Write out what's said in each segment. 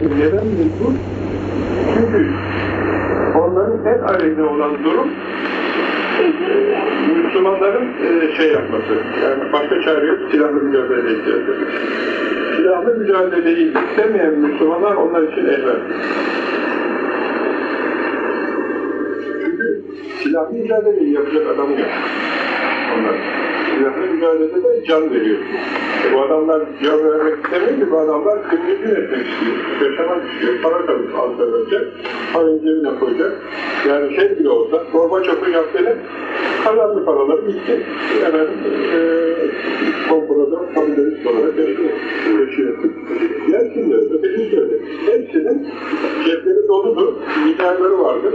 Neden mecbur? Çünkü onların en aleyhine olan durum Müslümanların e, şey yapması. Yani başka çare yok, silahlı mücadele ihtiyacı. Silahlı mücadeleyi istemeyen Müslümanlar onlar için ehler. Çünkü silahlı mücadeleyi yapacak adam yok. Onlar. Silahlı mücadelede can veriyor. Bu adamlar can vermek istemiyor bu adamlar kıymeti etmek istiyor. Yaşamak istiyor. Para kalıp az verecek. Parayı cebine koyacak. Yani şey bile olsa, Gorbaçov'un yaptığını kazandı paraları gitti. Hemen e, komproda kapitalist olarak yaşıyor. Uğraşıyor. Gelsin de öteki de öyle. Hepsinin cepleri doludur. Milyarları vardır.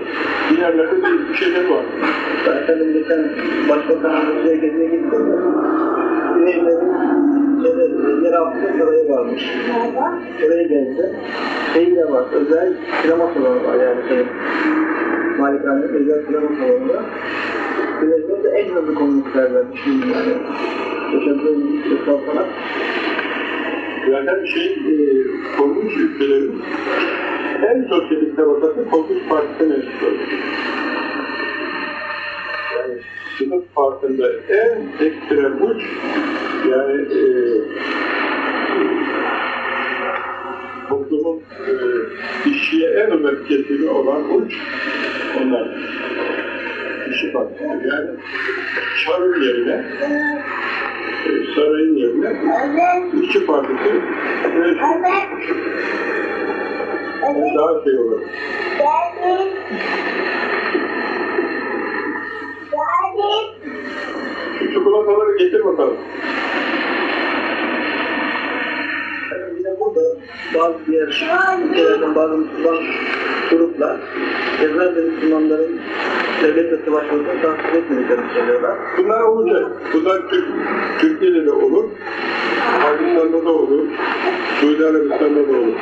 Milyarlarda bir, şeyleri vardır. Efendim geçen başbakanın şey gezmeye gittim de Güneylerin şeyde, yer altında sarayı varmış. Oraya gezdi. Şey de var, özel sinema salonu var yani şey. Malikane'nin özel sinema salonunda. De en hızlı komünistlerden düşünün yani. Yaşadığı bir saltanat. Zaten şey, e, korkunç ülkelerin en sosyalist tabakası Komünist Partisi'ne mensup Yani sınıf farkında en ekstrem uç, yani e, toplumun e, işçiye en ümmet kesimi olan uç, onlar. İşçi partisi. Yani çarın yerine e, sarayın yerine İşçi Partisi e, daha şey olur. Şu çikolataları getir bakalım. Efendim yine burada bazı diğer ülkelerden bazı Müslüman gruplar ve Müslümanların devletle savaşmasını tasvip etmediklerini söylüyorlar. Bunlar olacak. Bunlar Türk, Türkiye'de de olur. Pakistan'da da olur. Suudi Arabistan'da da olur.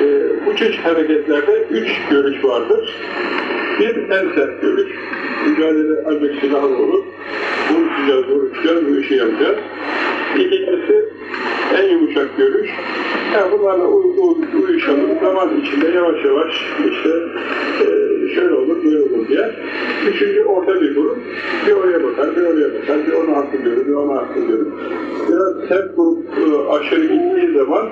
Ee, bu çeşit hareketlerde üç görüş vardır. Bir en sert görüş. Mücadele ancak silahlı olur. Vuruşacağız, vuruşacağız, bu işi yapacağız. İkincisi en yumuşak görüş. Yani bunlarla uy, uy, uyuşalım, zaman içinde yavaş yavaş işte e, şöyle olur, böyle olur diye. Üçüncü orta bir grup. Bir oraya bakar, bir oraya bakar, bir onu hatırlıyor, bir onu hatırlıyor. Biraz sert grup e, aşırı gittiği zaman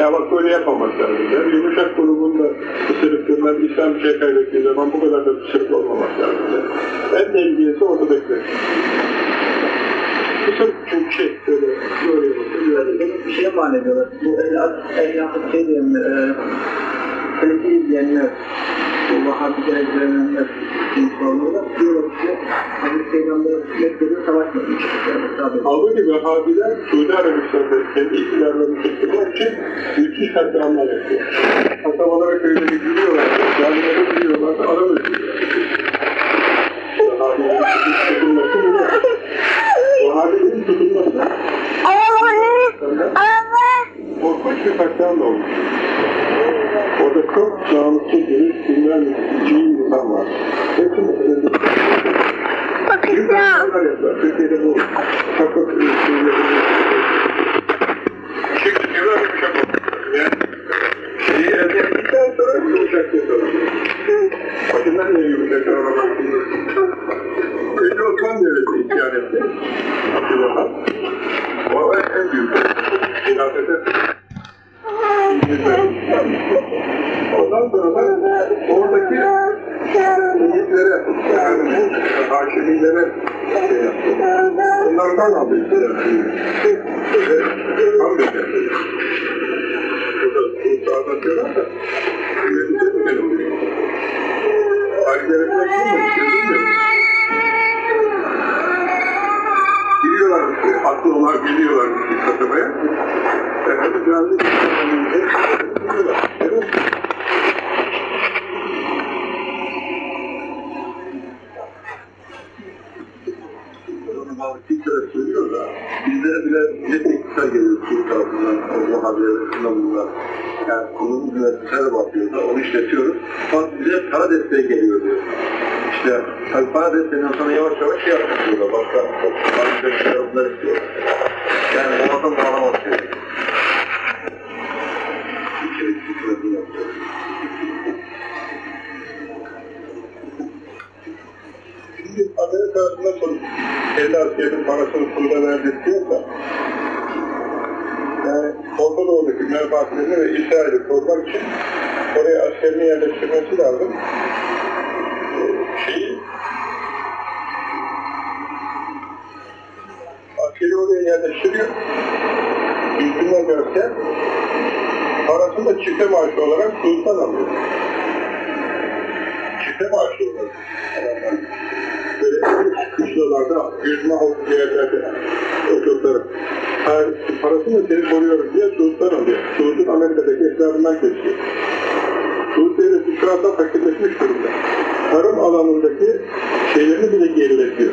ya bak böyle yapmamak lazım der. Yumuşak grubun da pısırıklığından İslam şey kaybettiği zaman bu kadar da pısırık olmamak lazım der. En tehlikesi ortadakiler. Pısırık çünkü şey bakıyor. Mal ediyorlar. Bu el at, el yapıp şey diyenler, e, Selefi diyenler, bu Vahabi gerektirenler için soruluyorlar. Diyorlar ki, Hazreti Peygamber Mekke'de savaşmamış. Yani tabi. Halbuki Vehhabiler Suudi Arabistan'da kendi iktidarlarını tutturmak için müthiş katliamlar yapıyor. Kasabalara köyleri giriyorlar, camileri giriyorlar, adam öldürüyorlar. Vehhabilerin tutulması bu. Vehhabilerin tutulması korkunç bir katliamla olmuş. Orada çok namuslu bir bilmem iyi insan var. Hepsini öldürdü. Türkiye'de bu şaka İşe gidiyorlar yumuşak oldu. Yani şeyi elde ettikten sonra yumuşak yapıyorlar. Başından niye yumuşak aramak Önce Osman Devleti isyan etti. Abdülhamid. O en büyük. Hilafete Ondan sonra da oradaki yiğitlere, yani hakimilere şey yaptı. Onlardan aldı istiyor. Ve becerdi. Burada burada anlatıyorlar da, yönetici mi benim diyor. Harikeletler kim mi? Gözüm yok. Giriyorlar, haklı onlar geliyorlar bir kasabaya. Efendim canlı bizlere bile ne teklifler geliyor Türk tarafından, o haberler, bunlar. Yani konumuz üniversitelere bakıyoruz da onu işletiyoruz. Sonra bize para desteği geliyor diyor. İşte tabii para desteğinden sonra yavaş yavaş şey yapmak diyorlar. Başka şeyler bunlar istiyorlar. Yani muazzam bağlamak diyor. Amerika tarafında nasıl kendi askerinin parasını Suriye verdirtiyorsa yani Orta Doğu'daki menfaatlerini ve İsrail'i korumak için oraya askerini yerleştirmesi lazım. Ee, şeyi askeri oraya yerleştiriyor. Yüzüne görse parasını da çifte maaşı olarak sultan alıyor. Çifte maaşı olarak. Kışlalarda, yüzme havuzu yerlerde oturtarak her parasını seni koruyorum diye sultan alıyor. Sultan Amerika'daki hesabından kesiyor. Suud devleti şu anda fakirleşmiş durumda. Tarım alanındaki şeylerini bile geriletiyor.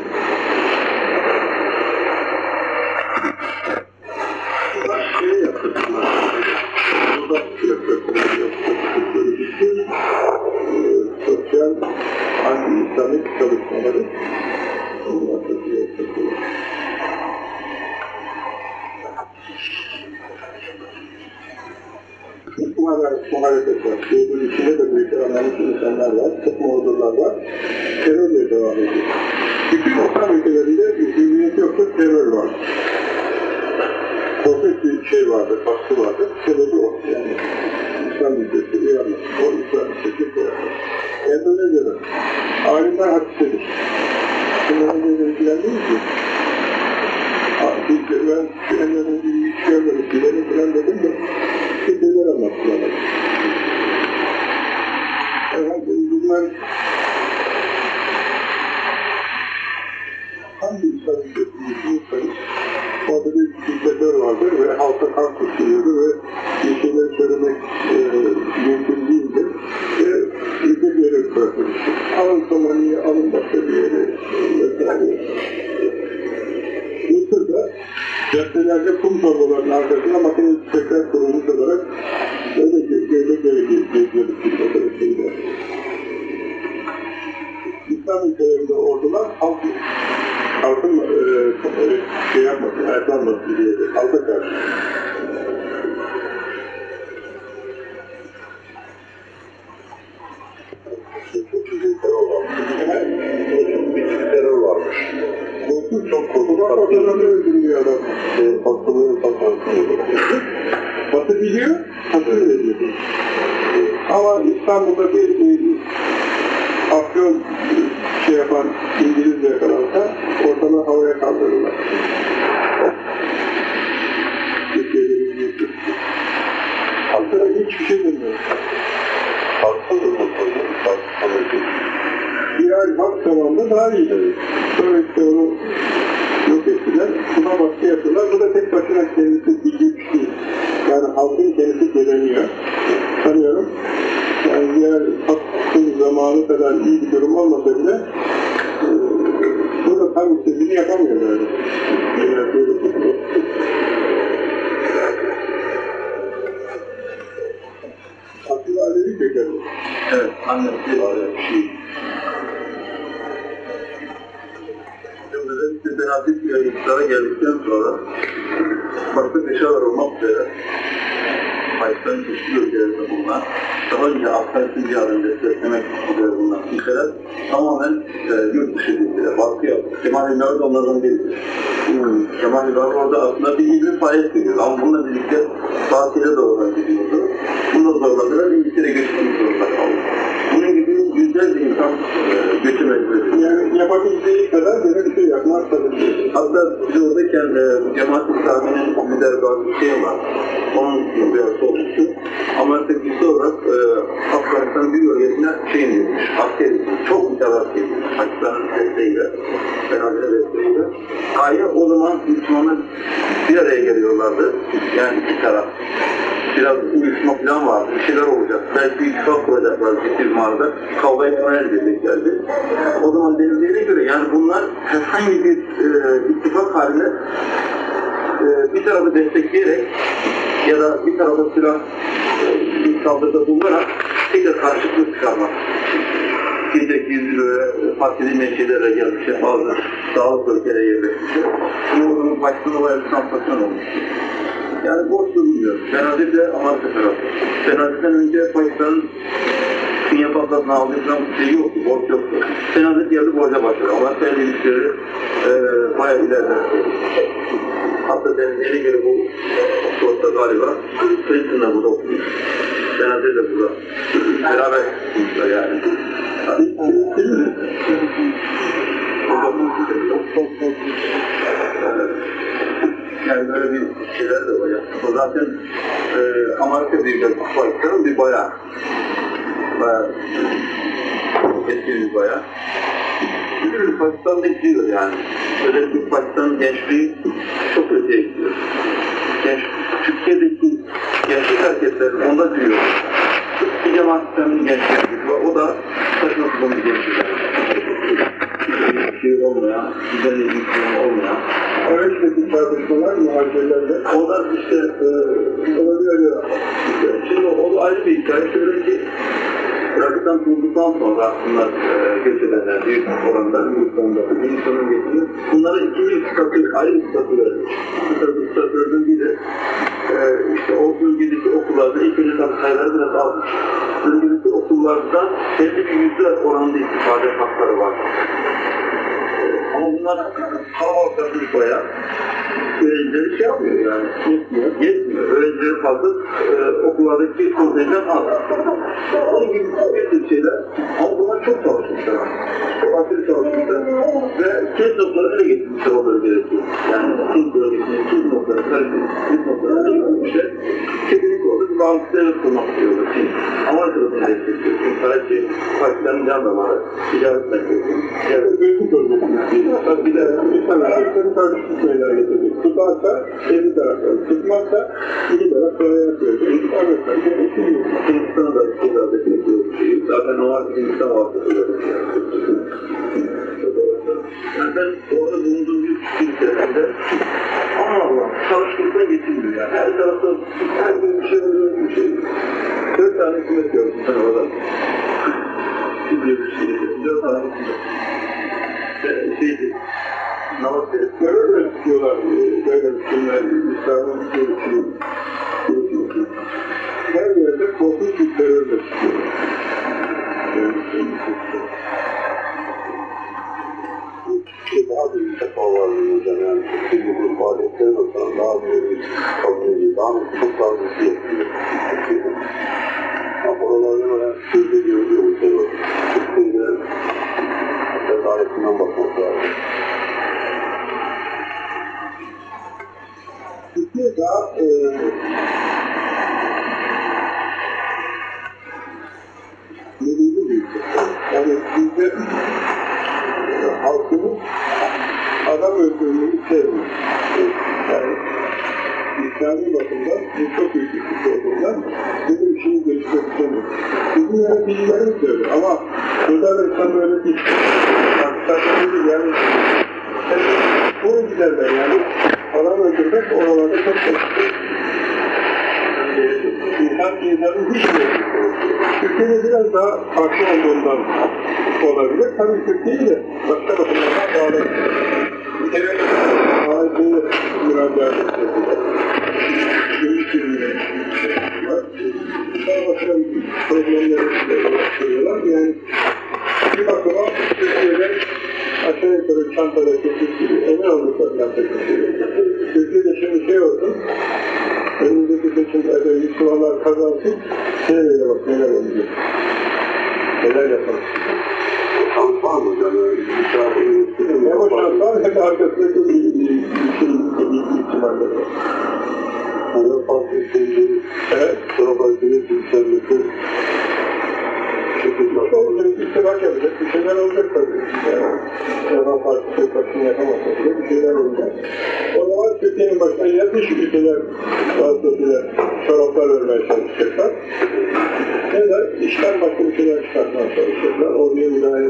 Bulunan daha önce Afganistan ciharını desteklemek üzere bulunan ülkeler tamamen e, yurt dışı ülkeler, baskı yaptı. Kemal de onlardan biridir. Hmm. Kemal İlmari orada aslında bir gibi faaliyet görüyor ama bununla birlikte tatile doğru gidiyordu. Bunu da zorladılar, İngiltere kaldı. Bunun yüzlerce insan e, edildi. Yani yapabildiği kadar böyle bir şey yapmak tabii. Hatta biz oradayken e, Cemaat İslami'nin lider bazı şey var. Onun bir olmuştu. Amerika güçlü olarak e, Afganistan bir bölgesine şey indirmiş, asker indirmiş. Çok mütevazı indirmiş. Pakistan'ın desteğiyle, Fener'in desteğiyle. Gaye o zaman Müslümanlar bir araya geliyorlardı. Yani iki taraf. Biraz uyuşma falan vardı. Bir şeyler olacak. Belki bir ittifak kuracaklar ciddi bir manada. Kavga etmeye edeceklerdi. O zaman denildiğine göre yani bunlar herhangi bir e, ittifak halinde e, bir tarafı destekleyerek ya da bir tarafa silah e, saldırıda bulunarak tekrar karşılıklı çıkarmak. Gece gizli böyle partili meşelere gelmiş, bazı sağlık bölgelere yerleşmiş. Bunu o zaman baştan olaya bir olmuş. Yani boş durmuyor. Cenaze de Amerika tarafı. Cenazeden önce Pakistan'ın Dünya patlatma aldığı falan bir şey yoktu, borç yoktu. Senadet geldi borca başladı. Ama senedet işleri e, bayağı ilerletti. Hatta yeni göre bu Oxford'da galiba Princeton'da burada okumuş. Senadet de burada. Beraber okumuşlar yani. Yani böyle bir şeyler de var. O zaten e, Amerika Birleşik Devletleri'nin bir bayağı. Bayağı eski bir bayağı. Çünkü Pakistan'da gidiyor yani. Özellikle Pakistan gençliği çok öteye gidiyor. Genç, Türkiye'deki gençlik hareketleri onda diyor. Bir cemaat sisteminin gençliği var. O da saçma sapan bir gençlik. Bir şey olmayan, güzel şey olmayan. Öğretmedi tartışmalar muhacirelerle. O da işte e, olabiliyor. İşte, şimdi o ayrı bir hikaye. Şöyle ki Rakıdan kurulduktan sonra bunlar e, göç edenler büyük oranda Hindistan'da, Hindistan'ın geçtiği bunlara ikinci statü, ayrı bir statü verilmiş. Statü, statülerden biri e, işte o bölgedeki okullarda ilk önce tabii sayıları biraz azmış. Bölgedeki okullarda belli bir yüzde oranında istifade hakları var. Ama bunlar kalabalıkta bayağı öğrencileri şey yapmıyor yani. Yetmiyor. Yetmiyor. Öğrencileri fazla e, okullardaki kontenjan az. Onun gibi bir sürü şeyler. Ama bunlar çok çalışmışlar. Çok aşırı çalışmışlar. Ve kilit noktaları ele getirmişler o bölgedeki. Yani kilit bölgesinin kilit noktaları, kaliteli kilit noktaları ele getirmişler. Kesinlikle orada bir bağımsız devlet kurmak istiyorlar. Amerika'da bunu destekliyor. Çünkü Karachi, Pakistan'ın can damarı, ticaret merkezi. Evet, büyük bölgesinde. Bir de İnsan hareketleri karışık şeyler getirdik. Tutarsa kendi tarafları, tutmazsa iki taraf sıraya yapıyor. Amerika, gerekiyor. Hindistan'a da keza destekliyor. Zaten o artık Hindistan vasıtasıyla yani ben orada bulunduğum bir kilisede Allah Allah çalıştıktan getirmiyor yani. Her tarafta her gün bir şey oluyor bir şey. Dört tane hükümet gördüm ben orada. Şey. Dört tane hükümet. Şeydi. Namaz verip Terörle tutuyorlar, böyle Müslümanlar, İslam'ın görüşünü. Her yerde korkunç bir terörle tutuyorlar. Ki daha büyük sefa varlığı hocam yani Türkiye'de bu faaliyetlerin olsan daha büyük bir kabul daha çok daha büyük bir yapıyor. Türkiye'de. Oralarda böyle sözde görülüyor bu var. Türkiye'de yakından bakmak lazım. Türkiye daha e, bir ülke. Yani bizde e, halkımız adam öldürmeyi sevmiyor. Yani İslami bakımdan bu çok büyük bir kutu olduğundan böyle bir şeyi gelişmek istemiyor. Bizim yöneticilerimiz de öyle ama Bulgaristan böyle değil. Pakistan değil yani Çoğu giderler yani. Adam öldürmek oralarda çok çok. İnsan insanın hiç mi? Türkiye'de biraz daha farklı olduğundan olabilir. Tabii Türkiye'yi de başka bakımlardan bağlı. Bir kere AIP'ye müracaat ettiler. Gümüş var. Daha başka problemleri söylüyorlar. Yani bir bakıma Türkiye'de aşağı yukarı çantada gibi emin olduklarından çekmiş Türkiye'de şimdi şey olsun, önümüzdeki seçimlerde Müslümanlar kazansın, seyreyle bak neler olacak. Neler yapalım. Şans var mı hocam? Yani? Ne o şanslar hem de arkasındaki bir, ihtimaller var. Yani farklı şeyleri, Evet. Trabzon'un yükselmesi İşte olacak, ittifak yapacak, bir şeyler olacak tabii. Yani Erdoğan Partisi tek başına yapamazsa bile bir şeyler olacak. O zaman Türkiye'nin başına ya dış ülkeler vasıtasıyla çoraplar örmeye çalışacaklar. Ya da işten başka bir şeyler çıkartmaya çalışacaklar. Oraya müdahale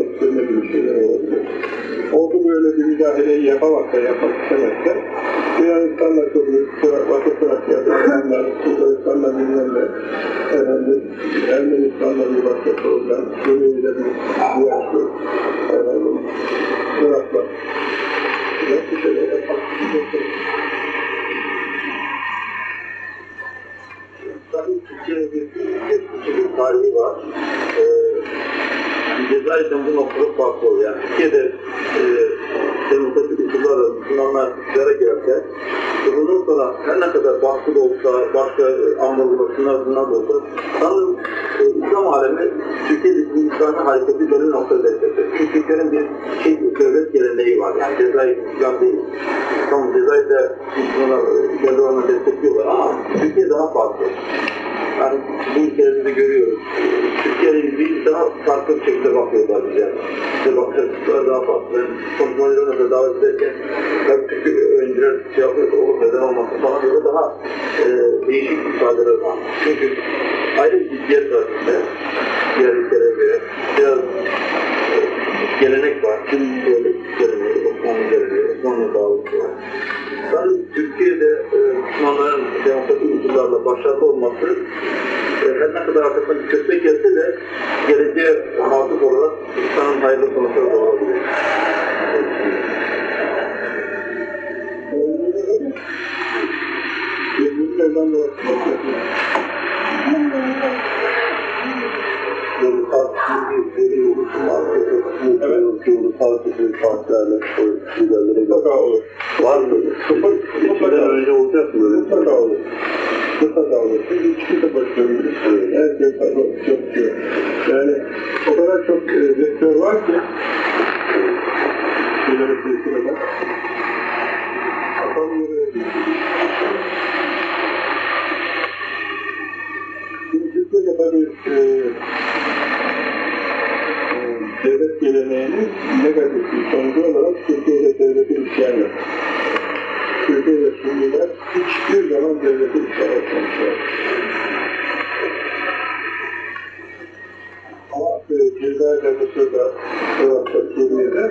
ettirme gibi şeyler olabilir. Ordu böyle bir müdahaleyi yapamazsa, yapmak istemezse Yunanistan'la çok büyük Trakya, Ermenistan'la, Bulgaristan'la bilmem ne, efendim, Ermenistan'la bir başka problem, Suriye'yle bir bir, efendim, Irak'la. Yok bir şeyler yapmak Tabii Türkiye'ye bir tarihi var. Ee, Cezayir'den bu noktada farklı oluyor. Yani Türkiye'de e, demokratik unsurlarla Müslümanlar iktidara girerken bundan sonra her ne kadar baskı da olsa, başka ambargo, şunlar bunlar da olsa sanırım e, İslam alemi Türkiye'deki bu İslami hareketi belli noktada destekler. Çünkü Türkiye'nin bir şey, devlet geleneği var. Yani Cezayir İslam değil. Tamam Cezayir'de Müslümanlar e, kendi olanı destekliyorlar ama Türkiye daha farklı. Yani bu ülkelerde de görüyoruz. Türkiye'nin bir daha farklı bir şekilde bakıyorlar bize. Bize bakış açıları daha farklı. Ben konuşmalarına da davet ederken tabii Türkiye öncüler şey yapıyor, olur neden olmasın falan böyle daha e, değişik ifadeler var. Çünkü ayrı bir ciddiyet var bizde. Diğer ülkelere göre. Biraz e, gelenek var. Tüm böyle geleneği, Osmanlı geleneği, Osmanlı bağlısı var. Ben Türkiye'de e, Müslümanların demokratik unsurlarla başarılı olması e, her ne kadar arkasında bir köstek gelse de geleceğe mahsus olarak insanın hayırlı sonuçları da olabilir. Birbirlerden de Oluşum var. Evet. Yolu tartışmalı partilerle, liderlere mutlaka olur. Var mı? Mutlaka, Seçimden önce olacak mı mutlaka olur. Mutlaka olur. Çünkü hiçbir de başarılı. Herkes çok diyor. Yani o kadar çok e, vektör var ki şeyleri sırada. Kafam yere Şimdi Türkiye'de tabii e, e, devlet geleneğinin negatif bir sonucu olarak Türkiye'de devletin isyan yok. Türkiye'de Suriyeler hiçbir zaman devletin isyan etmemişler. Ama e, Cezayir'de, Mısır'da, Irak'ta, Suriye'de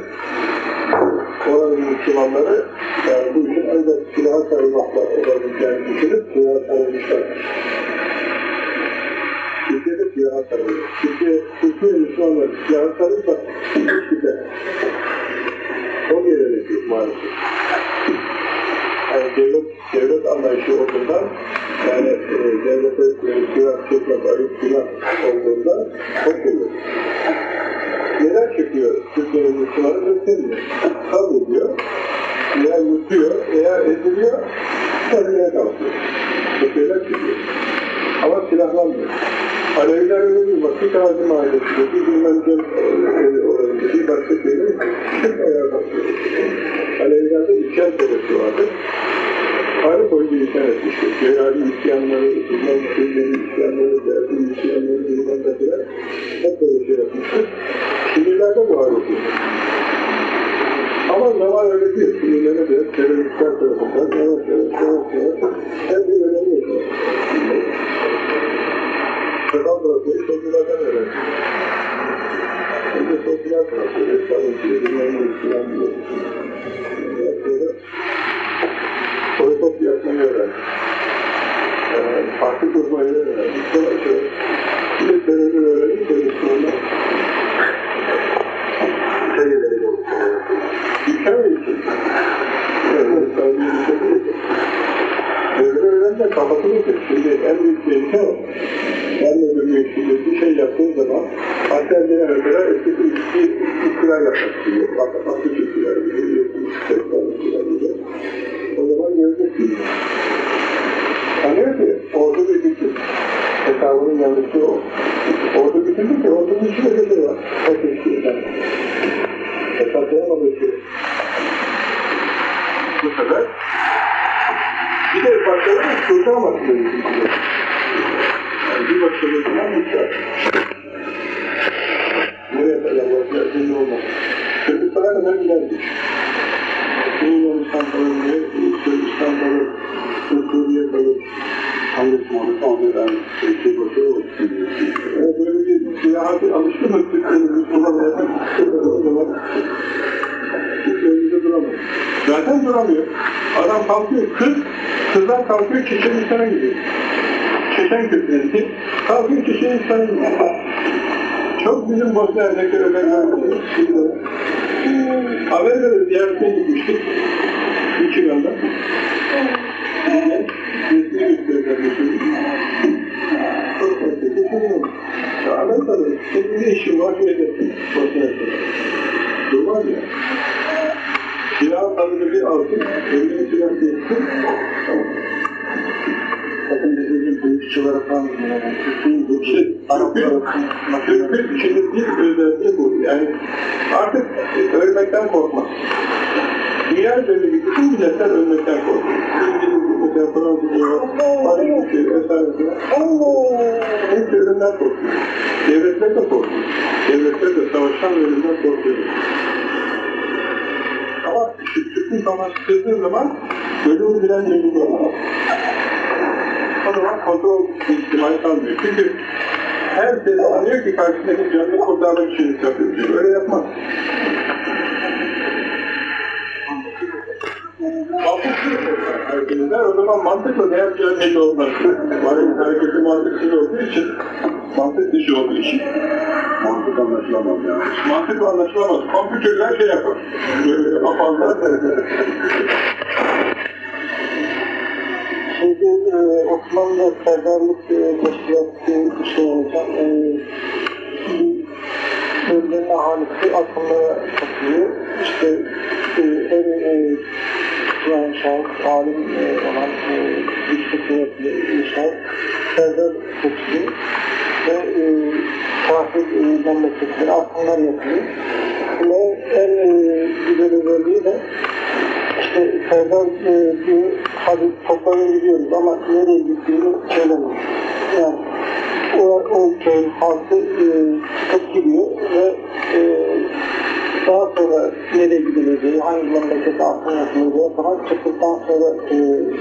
oranın Müslümanları yani bu işin ancak silaha sarılmakla olabileceğini düşünüp silaha sarılmışlar. Sarılıyor. Türkiye, Türkiye Müslümanlar hiçbir de o gelenek yok maalesef. Yani devlet, devlet anlayışı olduğundan yani e, devlete e, silah çekmek, ayıp günah olduğundan korkuyor. Neden çıkıyor? Türkiye'nin Müslümanı göstermiyor. Kavrediyor, veya yutuyor, veya ediliyor, kendine kalkıyor. Bu şeyler çıkıyor. Ama silahlanmıyor. Aleviler öyle bir Kazım ailesinde, bir bilmem Cem e, olayında, bir başka şeyler, hep ayağa kalkıyor. Alevlerde isyan sebesi vardır. Tarih boyunca isyan etmiştir. Cehrali isyanları, İslam Sürüleri isyanları, Dersin isyanları, bilmem ne filan, hep böyle şey yapmıştır. Şimdilerde bu hal ediyor. Ama zaman öyle değil. Şimdilerde de teröristler tarafından yavaş yavaş yavaş yavaş her bir önemi yaşıyor. Kırdan bırakıyor, sonradan öğrenci. Şimdi sosyal bırakıyor, bilmem ne İslam diyor. Sonra Protop yapmayı öğrendik. Yani farklı kurmayı öğrendik. Sonra şöyle, bir de terörü öğrendik de Müslümanlar Seviyeleri olsun. hikaye için. Evet, sadece bir şey değil. Terörü öğrenme kafasını kır. Şimdi en büyük tehlike o. Ben de bir bir şey yaptığım zaman askerliğe mesela eski bir bir iktidar yapmak istiyor. Bak, aklı iktidar, tekrar iktidar diye. O zaman göreceksin. Sanıyor ki ordu bir bütün. Hesabının yanlışı o. Ordu bütündür ki ordunun içinde bir şey var. Herkes bir tane. Hesaplayamadığı şey. Bu sefer bir de başkalarının kurtarmasın dedi. Yani bir başkalarından mutlar. Nereye kadar bakıyor, belli olmaz. Kırgızistan'a kadar giderdik. Yunanistan kalır, Sırbistan kalır, Suriye kalır. Onu ben şey bakıyorum. Yani böyle bir alıştı mı Türkiye'nin Müslümanlara o zaman önünde duramıyor. Zaten duramıyor. Adam kalkıyor, kız, kızlar kalkıyor Çeçenistan'a gidiyor düşen kütlesi kafir kişiyi sayılmıyor. Çok bizim Bosna Ersek'te öğrenmemiz. Amerika'da ziyaretine gitmiştik. Michigan'da. Resmi Çok farklı. Ya Amerika'da senin ne işin var ki Bosna Ersek'te? Durmaz ya. Silah tanrı bir altın, elini silah geçsin. Tamam. Bakın bizim dövüşçülere falan Türk'ün Şey, Araplara Türk'ün şimdi bir özelliği bu. Yani artık ölmekten korkmaz. Dünya üzerindeki bütün milletler ölmekten korkuyor. İngiliz, mesela Fransız, Paris, vesaire. Hepsi ölümden korkuyor. Devletler de korkuyor. Devletler de savaştan ölümden korkuyor. Ama Türk'ün kırdığı zaman ölüm bilen yeri görmez. O zaman kontrol ihtimali kalmıyor. Çünkü her sene anlıyor ki karşısındaki canını kurtarmak için yapıyor. Öyle yapmaz. hareketler o zaman mantıkla yapacağı belli olmaz. Hareket, hareketi mantıksız olduğu için, mantık dışı olduğu için Mantık anlaşılamaz yani. mantıkla anlaşılamaz. Kompütürler şey yapar. Böyle apallar. E, Osmanlı Serdarlık e, Teşkilatı olacak. E, bölgenin ahalisi akıllara katılıyor. İşte e, en e, yani şahıs, alim e, olan e, güçlü kuvvetli şahıs Serdar seçiliyor. Ve e, kafir e, memleketleri akımlar yapıyor. Ve en e, güzel özelliği de işte Serdar e, diyor, hadi toplara gidiyoruz ama nereye gittiğini söylemiyor. Yani o, o köyün halkı e, çıkıp gidiyor ve e, daha sonra nereye gidileceği, hangi memlekete akın yapılacağı falan çıktıktan sonra e,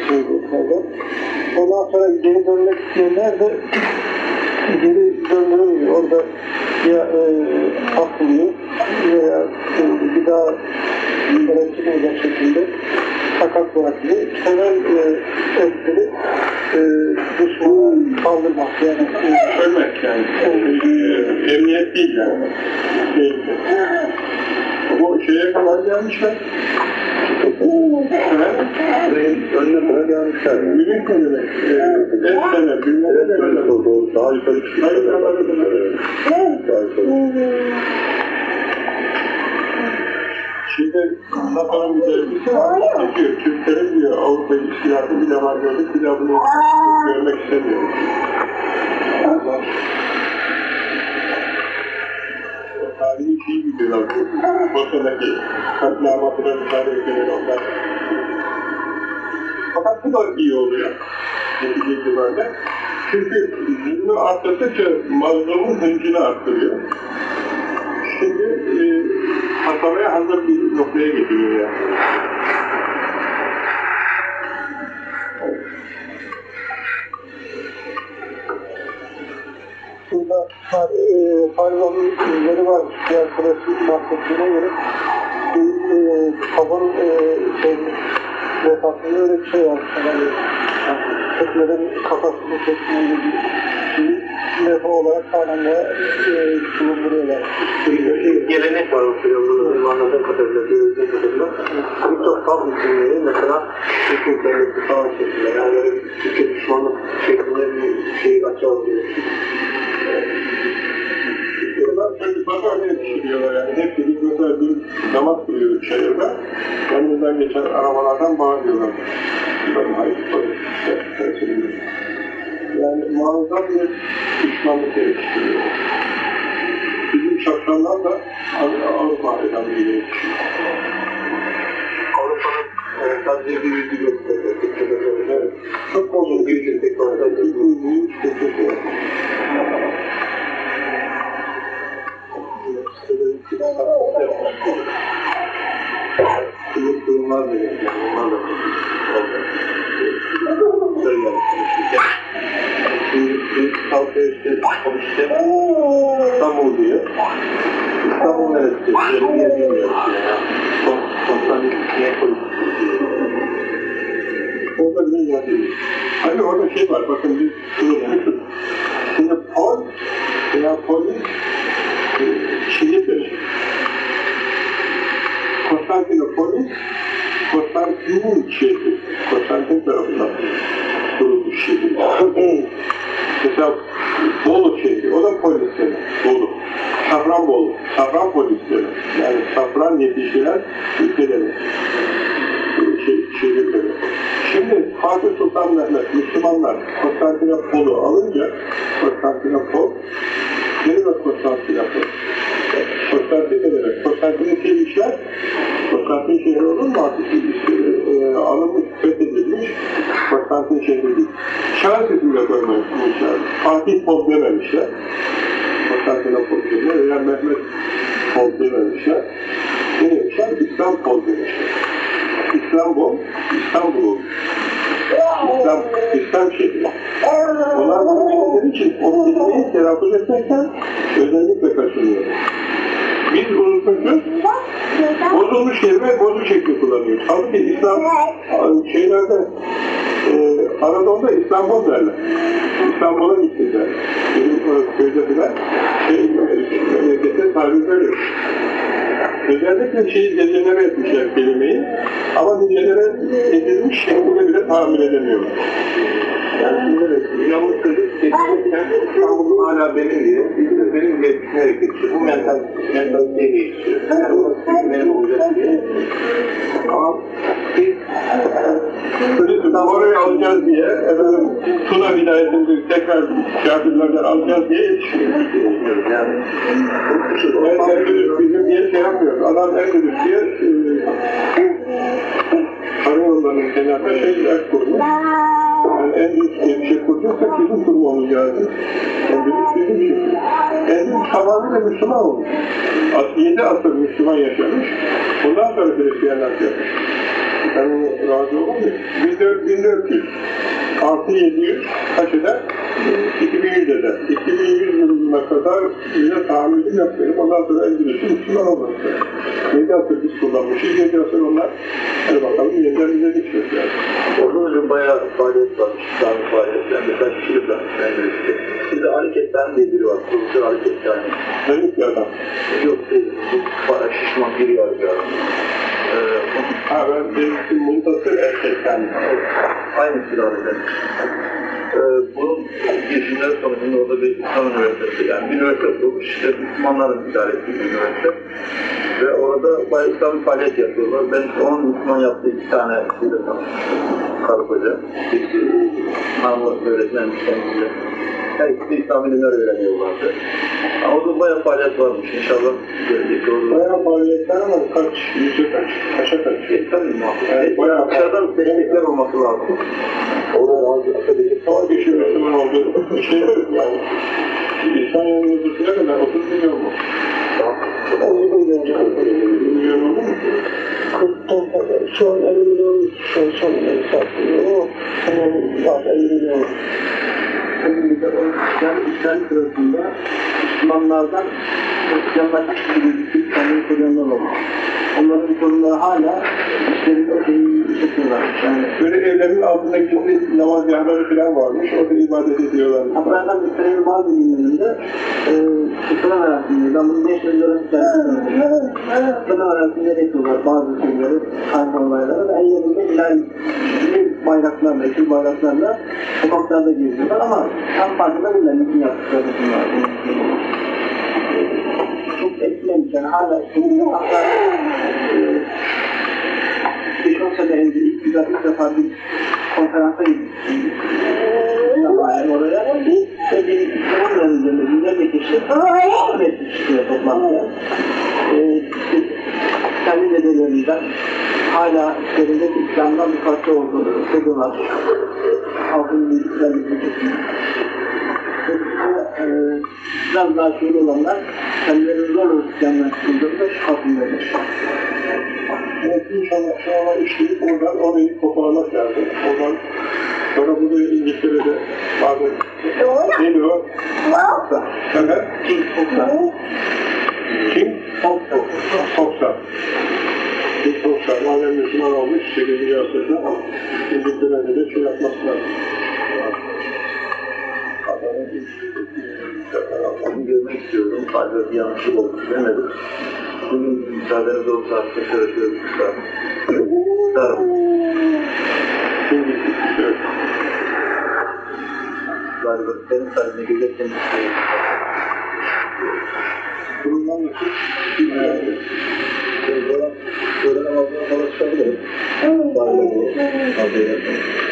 söylüyor Serdar. Ondan sonra geri dönmek isteyenler de geri döndürülmüyor. Orada ya e, atılıyor veya e, bir daha yukarı çıkmayacak şekilde sakat bırakılıyor. Temel e, espri e, düşmana saldırmak yani. E, Ölmek yani. Ee, emniyet değil yani. Şey, bu şeye kadar gelmişler. Önüne kadar gelmişler. Bilim konuları. Ee, en sene, ne Evet, böyle. doğru. Daha yukarı çıkıyor. Daha yukarı. Evet. Daha yukarı. Şimdi dergisi var. Diyor, Türklerin diyor Avrupa istilatı bir defa gördük, bir daha bunu görmek istemiyoruz. Allah. Tarihi şey gidiyorlar. Bosna'daki katliamatına müsaade ediyorlar onlar. Fakat bu da iyi oluyor. Netice itibariyle. Çünkü zulmü arttıkça mazlumun hıncını arttırıyor. Şimdi e, patlamaya hazır bir noktaya getiriyor yani. Burada e, Faridan'ın izleri var. Bir arkadaşı bahsettiğine göre e, kabın e, şey, vefatında öyle bir şey var. Yani, Türklerin kafasını şeyi defa olarak de e, bulunduruyorlar. Gelenek var o filmde benim anladığım kadarıyla, gördüğüm kadarıyla. Birçok tab isimleri mesela Türk'ün kendisi falan şeklinde, yani böyle Türk'e düşmanlık şeklinde bir şey açığa oluyor. Bak öyle düşünüyorlar yani. Hepsi biz mesela bir namaz kılıyoruz şehirde. Yanımızdan geçen arabalardan bağırıyorlar. Ben hayır, işte. Yani muazzam bir düşmanlık yetiştiriyor. Bizim şapşanlar da Avrupa biri yetişiyor. Avrupa'nın e, sadece bir yüzü gösteriyor. Evet. Çok bozuk bir yüzü tekrar Bir uyuyu çekiyor. Kılık durumlar yani. Onlar da Işte konuşacak. İstanbul diyor. İstanbul neresi. Böyle bir yer bilmiyoruz yani. Konstantin ne polisi diyor. Orada bile yazıyor. Hani orada şey var, bakın biz unutmuşuz. Şimdi pol veya polis e, şehirdir. Konstantinopolis, Konstantin'in şehri. Konstantin tarafından kurulmuş şehir. Mesela Bolu şehri, o da polisyonu, Bolu. Safran Bolu, safran polisyonu. Yani safran yetiştiren ülkeleri, şey, şehirleri. Şimdi Fatih Sultan Mehmet, Müslümanlar Konstantinopol'u alınca, Konstantinopol, ne demek Konstantinopol? Konstantin ne demek? Konstantin'i sevmişler, Konstantin şehri olur mu artık? E, alınmış, fethedilmiş, Konstantin şehri değil. Şahıs isimle koymamışlar, Fatih Pol dememişler. Konstantinopol şehri veya Mehmet Pol dememişler. Ne demişler? İslam Pol demişler. İstanbul, İstanbul. İslam, İslam şehri. Onlar bunu bildiği için o kelimeyi telaffuz etmekten özellikle kaçınıyor. Biz unutmuşuz, bozulmuş kelime bozuk şekli kullanıyoruz. Halbuki İslam şeylerde, e, Anadolu'da İstanbul derler. İstanbul'a gitti der. Benim köyde bile şey, memlekette tabir böyle. Özellikle şeyi dejenere etmişler kelimeyi ama dejenere edilmiş şeklinde bile tahammül edemiyorlar. Yani şimdi yalnız çocuk geçirirken İstanbul hala benim diye, benim diye düşünerek. Bu mental, mentaliteyi değiştiriyor. Yani burası benim olacak diye. Ama biz Orayı alacağız diye, efendim, Tuna vilayetini tekrar kafirlerden alacağız diye düşünüyoruz yani. Ben en bizim diye şey yapmıyoruz. Adam en büyük diye karayollarının kenarında şeyler kurmuş. En büyük şey kuracaksak bizim kurmamız lazım. En büyük bizim şey. Büyük tamamıyla Müslüman olmuş. As- Yedi asır Müslüman yaşamış. Bundan sonra Hristiyanlar yapmış. Yani razı mu? 1400 artı 700 kaç eder? 2100 eder. 2100 yılına kadar bize tahammülü yapmayalım. Ondan sonra Endülüs'ü Müslüman olmak. 7 asır biz kullanmışız. 7 asır onlar. Hadi bakalım yeniden bize geçiyor yani. Orada da bayağı faaliyet var. İslami faaliyetler. Mesela var. Endülüs'te. Şimdi hareketler diye biri var. Kurulcu hareket yani. Zayıf bir adam. Yok değil. Para şişman biri var bir adam. Ee, Ha ben benim muntasır erkekten. aynı silahlıdır. Ee, bunun girişimleri sonucunda orada bir İslam Üniversitesi, yani bir üniversite kurulmuş, işte Müslümanların idare ettiği bir üniversite. Ve orada bayağı İslami faaliyet yapıyorlar. Ben işte onun Müslüman yaptığı iki tane şeyle tanıştım. Karı koca. Birisi namlu öğretmenmiş kendisi. Her ikisi İslam ilimler öğreniyorlardı. Ama orada bayağı faaliyet varmış. İnşallah gelecekte olur. Bayağı faaliyetler ama kaç, yüzde kaç, kaça kaç? Yeter mi? Evet, bayağı Dışarıdan destekler olması lazım. Orada razı akademik Son 50 milyon, son 50 milyon sattı. O, son 50 milyon. Şimdi de o İslam, İslam sırasında Müslümanlardan Hristiyanlaşmış gibi bir kendini koruyanlar olmuş. Onların sorunları hala işlerinde şeyi işletiyorlar. Yani Böyle evlerin altında gizli namaz yerleri falan varmış. Orada ibadet ediyorlar. Bunlardan bir senenin bazı günlerinde e, kıtına merasiminde, ben bunu 5 yıl önce kıtına merasiminde yapıyorlar bazı şeyleri, kanka olayları ve ellerinde gibi bayraklarla, yeşil bayraklarla sokaklarda geziyorlar ama tam farkında değiller niçin yaptıkları bunlar. Çok etkilemiş yani hala şimdi hatta e, 5-10 sene önce ilk güzel ilk defa bir konferansa gitmiştim. Yani oraya ve bir İslam üzerinde bir kişi Ahmet çıkıyor toplantıya. Ee, kendi dedelerinden hala üzerinde İslam'dan bir parça olduğunu söylüyorlar. Halkın bildikleri bir Ee, biraz daha şöyle olanlar kendilerini zor İslam'dan çıkıldığında kapındaymış. Evet, inşallah şu an işleyip oradan orayı toparlamak lazım. Oradan sonra burada İngiltere'de neydi o? Evet. King Foksa. Kim? Foksa. Foksa. Kim Foksa. Madem Müslüman olmuş 8. asırda İngiltere'de de şey yapması lazım. Onu görmek istiyorum. Fazla bir yanlışlık oldu. Demedim. Bugün müsaadeniz olursa artık şöyle şöyle bir kısa. Kısarım. Kim gitti? Evet. Galiba senin kalbine gözetlemek istiyorum. Bundan. Böyle namazına falan çıkabilirim. Galiba bu. Fazla yapmayın.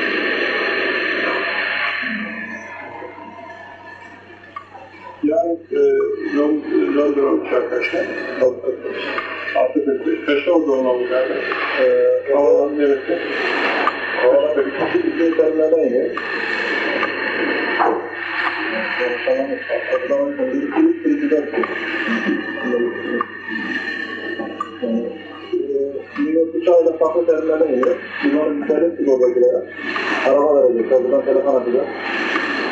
Olmamız yani? Ee, Havalanın neresi? Havalar ikinci terminale iniyor. Tamam, iki, iki, dört. Millet uçağıyla farklı terminale iniyor. Bunların müşterisi buradakilere. Araba verecek. Buradan telefon atacak.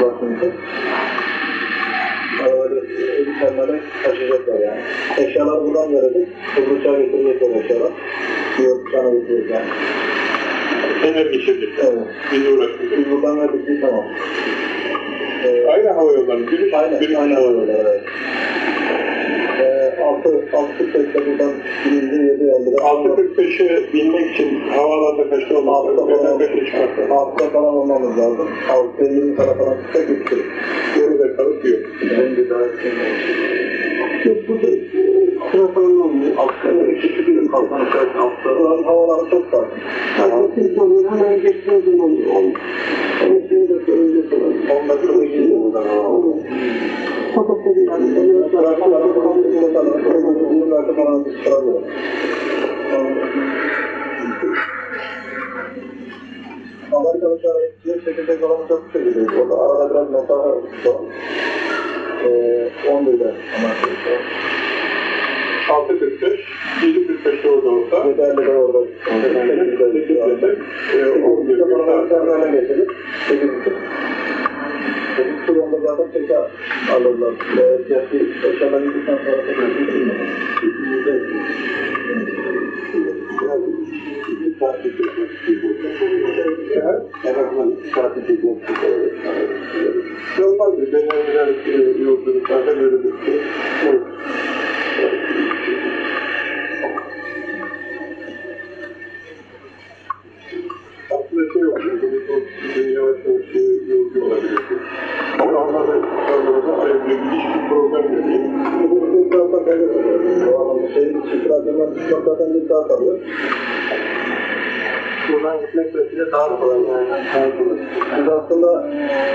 Basın için. Terminale taşıyacaklar yani. Eşyalar buradan verecek. Uçağa getirecekler eşyalar. Bir uçağına getirecekler. Fener geçirdik. Evet. Biz uğraştık. Biz buradan verdik bir tamam. Ee, Aynı hava yolları. Biri, aynen, biri aynen öyle. Evet. Ee, altı, altı sekte buradan birinci yedi elde. 6.45'e binmek için havaalanında kaçta Altıda lazım? falan, olmamız lazım. Altıda yirmi tane falan çıksak yetişir. Geride kalıp yok. Bence daha Yok burada sıra falan olmuyor. Altıda ikisi bir kalkan altıda. Oranın havaları çok farklı. Hatta insanlar hemen geçtiği zaman olmuyor. Ama şimdi de söyleyecek olan. Onlar çok iyi buradan hava. Sokakta bir yani. Sonra arabalar falan bunlar da falan çıkarıyor. Amerikan uçağı yetişiyor, çekirdek olan çok çekirdek. Orada arada biraz mesafe var. Ee, 11'de Amerikan uçağı. 6.45, 7.45'te orada olsa, Yeterli de orada. 8'de desek, e, 11 11'de bir falan saat. terminale geçelim. 8'de. Çocuk turunda zaten çeke alırlar. Ee, gerçi eşyalar yedikten sonra tekrar Normaldir. Benim her yolculuklarda böyle bir şey. Aslında şey o sizin yavaş yavaş şey yolcu olabilirsiniz. Ama onlarda insanlara da ayrıca hiçbir problem yok. Bu bir. O anlamda şey, çıkıracaksından çıkmak zaten bir saat alıyor. Buradan gitmek belki daha kolay yani. Biz aslında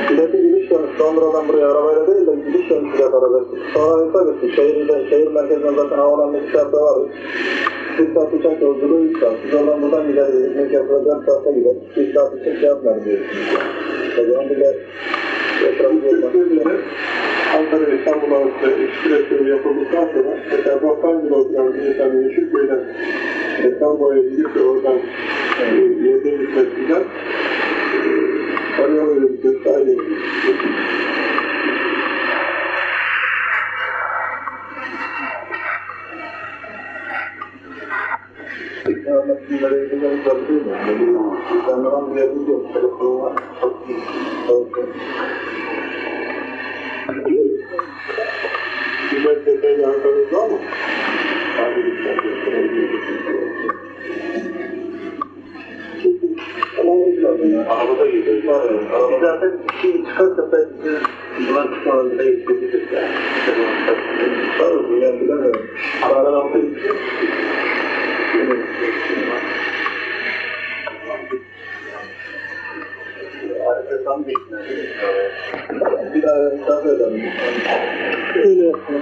bileti gidiş dönüş, Londra'dan buraya arabayla değil de gidiş dönüş bilet arabayla. Sonra hesap ettik. Şehirde, şehir merkezinden zaten havalanma iki saatte var. Bir saat uçak yolculuğu üç saat. Biz oradan buradan gideriz. İzmir yapıda dört saatte gideriz. Bir saat için şey yapmayalım diyoruz. O zaman. Türkiye'de Ankara İstanbul arasında ekspres yapıldıktan sonra mesela 90 kilogram bir insan böyle İstanbul'a gidip de oradan e, yerine gitmesinden e, arıyor öyle bir gösterge. Nereye gidiyoruz da değil mi? İnsanların bir yerinde yok. Telefonu var. Çok iyi. Bir merkezeyle Ankara'da var mı? Hadi Arabada gidiyoruz. Biz zaten şimdi çıkarsa belki bunlar gidebiliriz yani. Tabii yani bilemiyorum. Aradan altı bir bir daha misafir edelim. Öyle yapalım.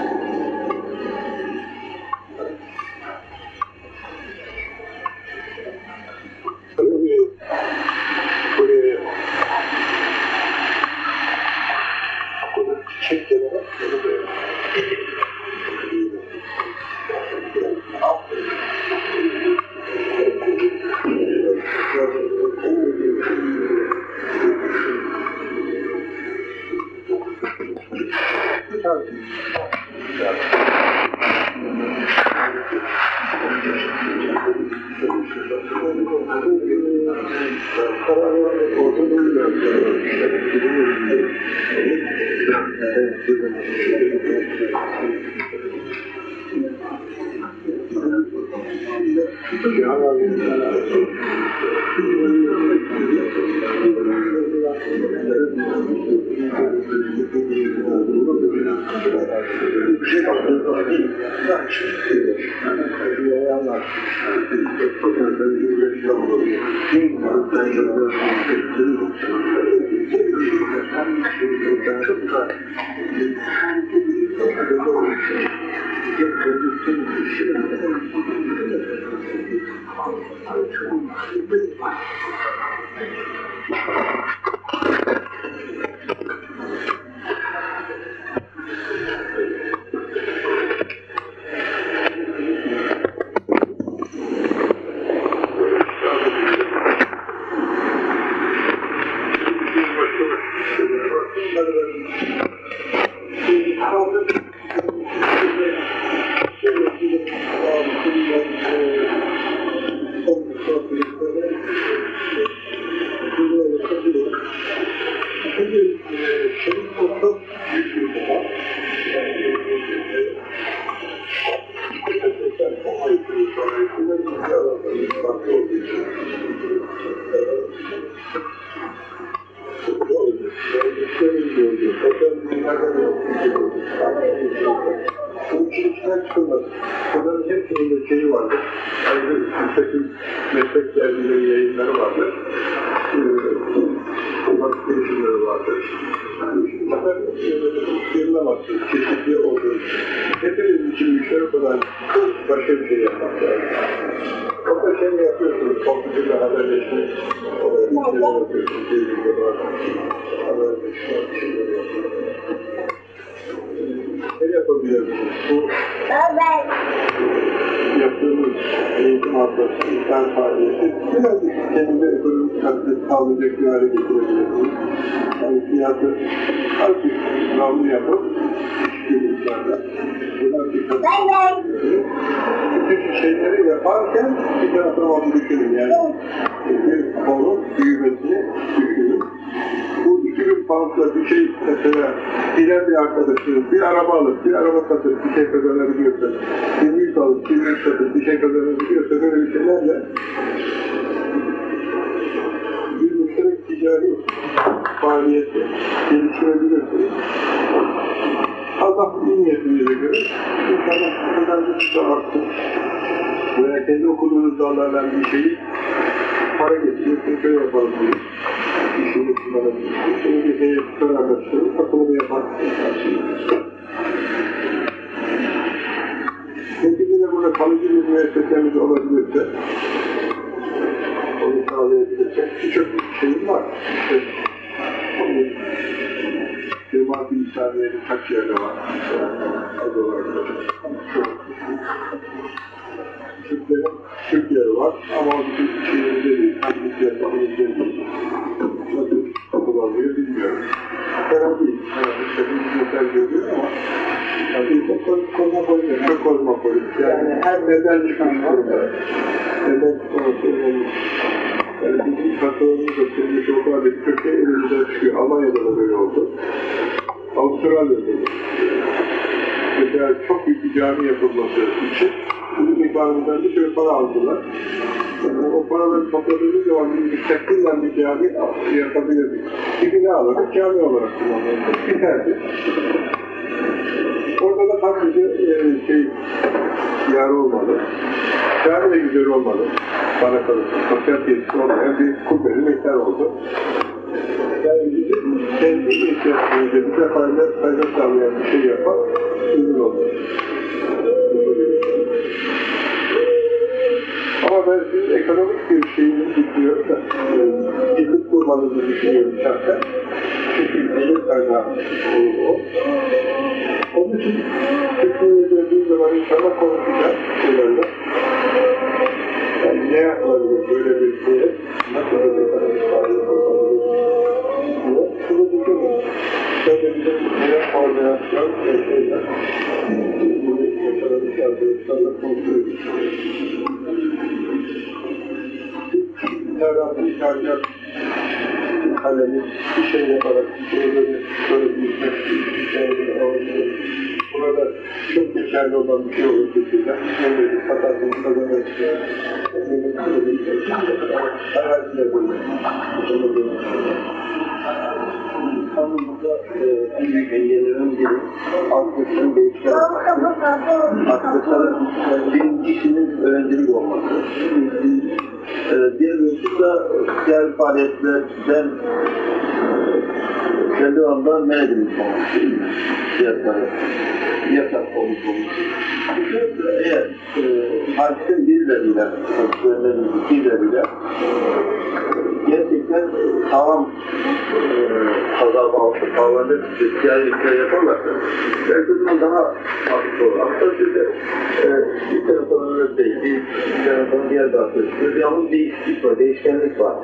Cihan abi, 好而处之未晚。Burada kalıcı bir müessesemiz olabilirse, onu sağlayabilirsek birçok şeyim var. Cemaat-i İslamiye'de kaç yerde var? Adalarda. Türklerin Türk yeri var ama o bizim şeyimizde değil, hangisi yapmamızda değil. Nasıl kapılanıyor bilmiyorum. Fena değil. Bir yeter görüyor ama tabii çok kozmopolit, çok kozmopolit. Yani her neden çıkmış durumda. Neden çıkması önemli. Yani bizim katılımımız da senin çok fazla Türkiye elimizden çıkıyor. Almanya'da da böyle oldu. Avustralya'da da. Mesela çok büyük bir cami yapılması için bizim ikramımızdan bir sürü para aldılar. Yani o paraları topladığımız zaman biz müstakille bir cami yapabilirdik. Dibine alarak cami olarak kullanırdık. Biterdi. Orada da sadece e, şey, yar olmalı. Cami de güzel olmalı. Bana kalırsa sosyal tesisi olmayan bir kubbeli mekan oldu. Yani bizim kendi ihtiyaçlarımızda bize fayda, fayda sağlayan bir şey yapmak uygun olmalı. Ama ben sizin ekonomik bir şeyinizi düşünüyorum da, e, birlik kurmanızı düşünüyorum şahsen. Çünkü gelir kaynağı o. Onun için Türkiye'ye döndüğüm zaman inşallah konuşacağım şeylerle. Yani ne yapılabilir böyle bir şeye, nasıl bir ekonomik faaliyet yapabilir diye. Şunu düşünün. Şöyle bizim neler koordinasyon ve şeyler, bunu ekonomik arkadaşlarla konuşuyoruz. Herhalde ihracat kalemi bir şey yaparak bir şey böyle böyle büyütmek bir şey böyle burada çok geçerli olan bir şey olur kesinlikle. Hem de bir patates kazanır. Araziyle böyle. İstanbul'da e, en büyük engellerin biri Aklısın değişken Aklısın birincisinin öğrencilik olması. E, diğer bir husus da diğer faaliyetlerden e, kendi anda men edilmiş olması. Diğer faaliyetler. Yasak olmuş olması. Eğer e, hakim birileriyle, öğretmenlerin birileriyle gerçekten sağlam pazar bağlısı sağlanır, ticaretler yaparlarsa belki zaman daha farklı olur. Aslında şimdi e, bir öyle değil, bir, bir taraftan diğer. Bir yalnız değişiklik var, değişkenlik var.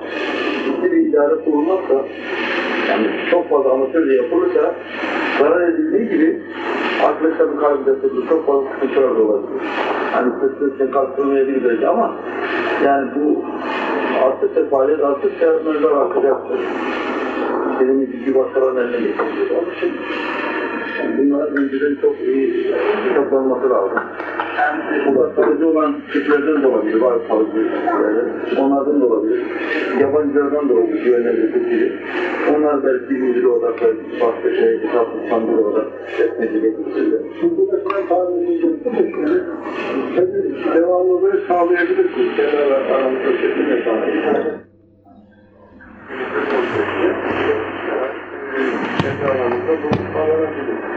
Ciddi bir idare kurulmazsa, yani çok fazla amatörce yapılırsa zarar edildiği gibi arkadaşların kaybettiği çok fazla sıkıntılar olabilir. Hani sesle kalktırmayabilir belki ama yani bu arttıkça faaliyet arttıkça mevzular artacaktır. Elimiz gücü başkalarının eline geçecek. Onun için yani bunlar önceden çok iyi hesaplanması lazım. Bu da kalıcı olan Türklerden de olabilir, var kalıcı Türklerden. Onlardan da olabilir. Yabancılardan da olabilir, güvenilir Türkleri. Onlar belki yüzülü olarak da başka şey, hesaplı sandığı olarak etmeci getirirler. Şimdi de sen tahmin Tabii devamlılığı sağlayabilirsiniz. Kenar aramızda çekim yaparak. Kendi aramızda bu sağlanabilir.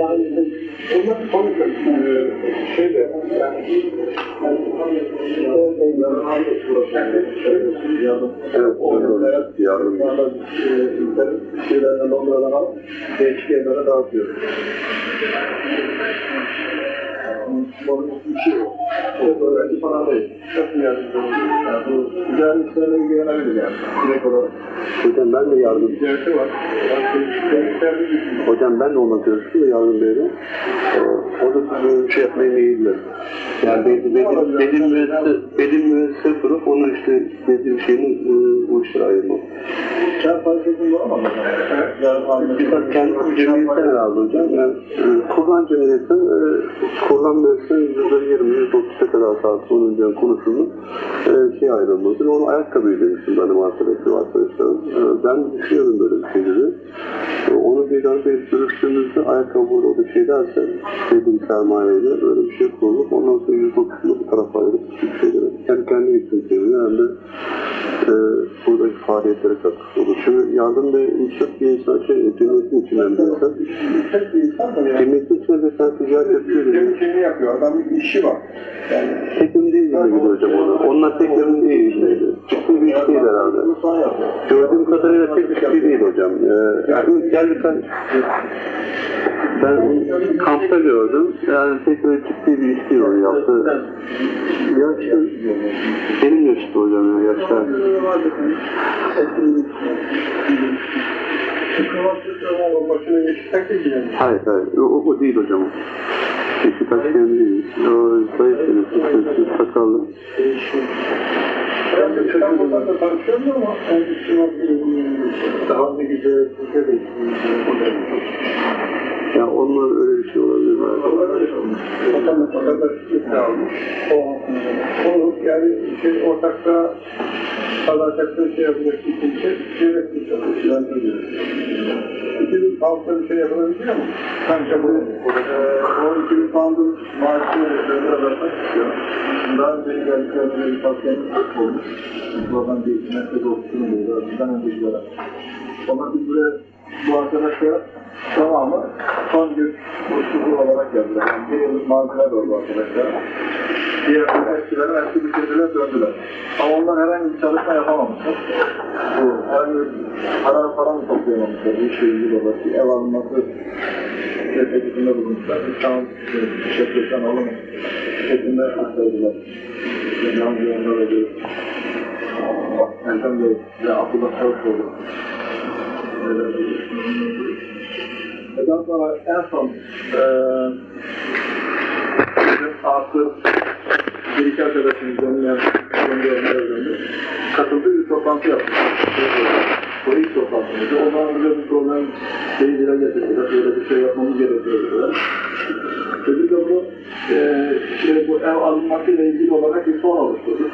Bunlar konuşuyoruz. Ee. Yardım. şeylerden Londra'dan alıp değişik yerlere dağıtıyoruz. Onun bir şey yok. O öğrenci falan değil. Çok bir yardımcı oluyor. Yani bu güzel işlerle ilgilenebilir yani. Direkt olarak. Hocam ben de yardım. Ticareti var. Yani. Hocam ben de onunla görüştüm yardım. Ee, o da böyle şey yapmayı meyilli. Yani belli belli belli müessese belli müessese kurup onu işte belli bir şeyini e, bu işlere ayırmak. Ettin bu ama yani Biraz kendi cemiyetten herhalde hocam. Yani, e, kurulan cemiyetin e, kurulan yüzde otuz'a kadar saat boyunca konuşulmuş e, şey ayrılması. Onu ayakkabıyı demiştim benim arkadaşım arkadaşlarım. E, ben düşünüyorum böyle bir şeyleri. E, onu bir daha bir görüştüğümüzde ayakkabı burada o da şey derse bir sermayeyle öyle bir şey kurulup ondan sonra yüzde otuzunu bu tarafa ayırıp küçük şeyleri hem kendi için çeviriyor hem de e, buradaki faaliyetlere katkısı olur. Çünkü yardım ve inşaat bir insan şey, cemiyetin bir insan. Tek bir insan. Cemiyetin içinde de sen ticaret yapıyor. Yapıyor. Adamın işi var. Yani Tekim değil gidiyor hocam ona. Onunla tekim değil işte. Ciddi bir iş değil herhalde. Gördüğüm kadarıyla tek bir şey değil hocam. Ee, yani gel birkaç... Ben kampta gördüm. Yani pek böyle ciddi bir iş değil o yaptı. Yaşlı. Benim yaşta hocam ya yani. Hayır hayır. O, o değil hocam. Beşiktaş benim değil. O zayıf benim. Saçlı, sakallı. Ben de İstanbul'da da tanışıyorum ama ben daha da güzel Türkiye de Ya onlar öyle bir şey olabilir belki. vatandaşlık almış. O, onu yani şey, ortakta sadakatle şey bir kimse devletli çalışıyor. 2006'da bir şey yapılabiliyor mu? Kanka bu, Ee, o 2000 pound'un maaşı devre vermek istiyor. Daha önce geldiklerinde bir pasyentlik olmuş. Buradan bir meslek ofisini buldu. Bizden önce giderek. Ama biz buraya bu arkadaşlar tamamı son gün usulü olarak geldiler. Yani bir maaşlar var bu arkadaşlar. Diğer eskilerin hepsi bitirdiler döndüler. Ama onlar herhangi bir çalışma yapamamışlar. Bu herhangi bir para mı toplayamamışlar. Bu işle ilgili olarak bir ev alınması teklifinde bulunmuşlar. Tamam şirketten alamayız. şeklinde aktardılar. Mevlam Bey'in ve Erkan Bey ve Abdullah Çavuşoğlu. Ee, Daha sonra en son bizim artı bir iki arkadaşımızdan yani göndermelerden katıldığı bir toplantı yaptık. Bu ilk toplantımızda. Ondan önce bir problem şeyi dile getirdiler. Böyle bir şey yapmamız gerekiyor dediler. Ve biz de bu, eee işte bu ev alınmasıyla ilgili olarak bir fon oluşturduk.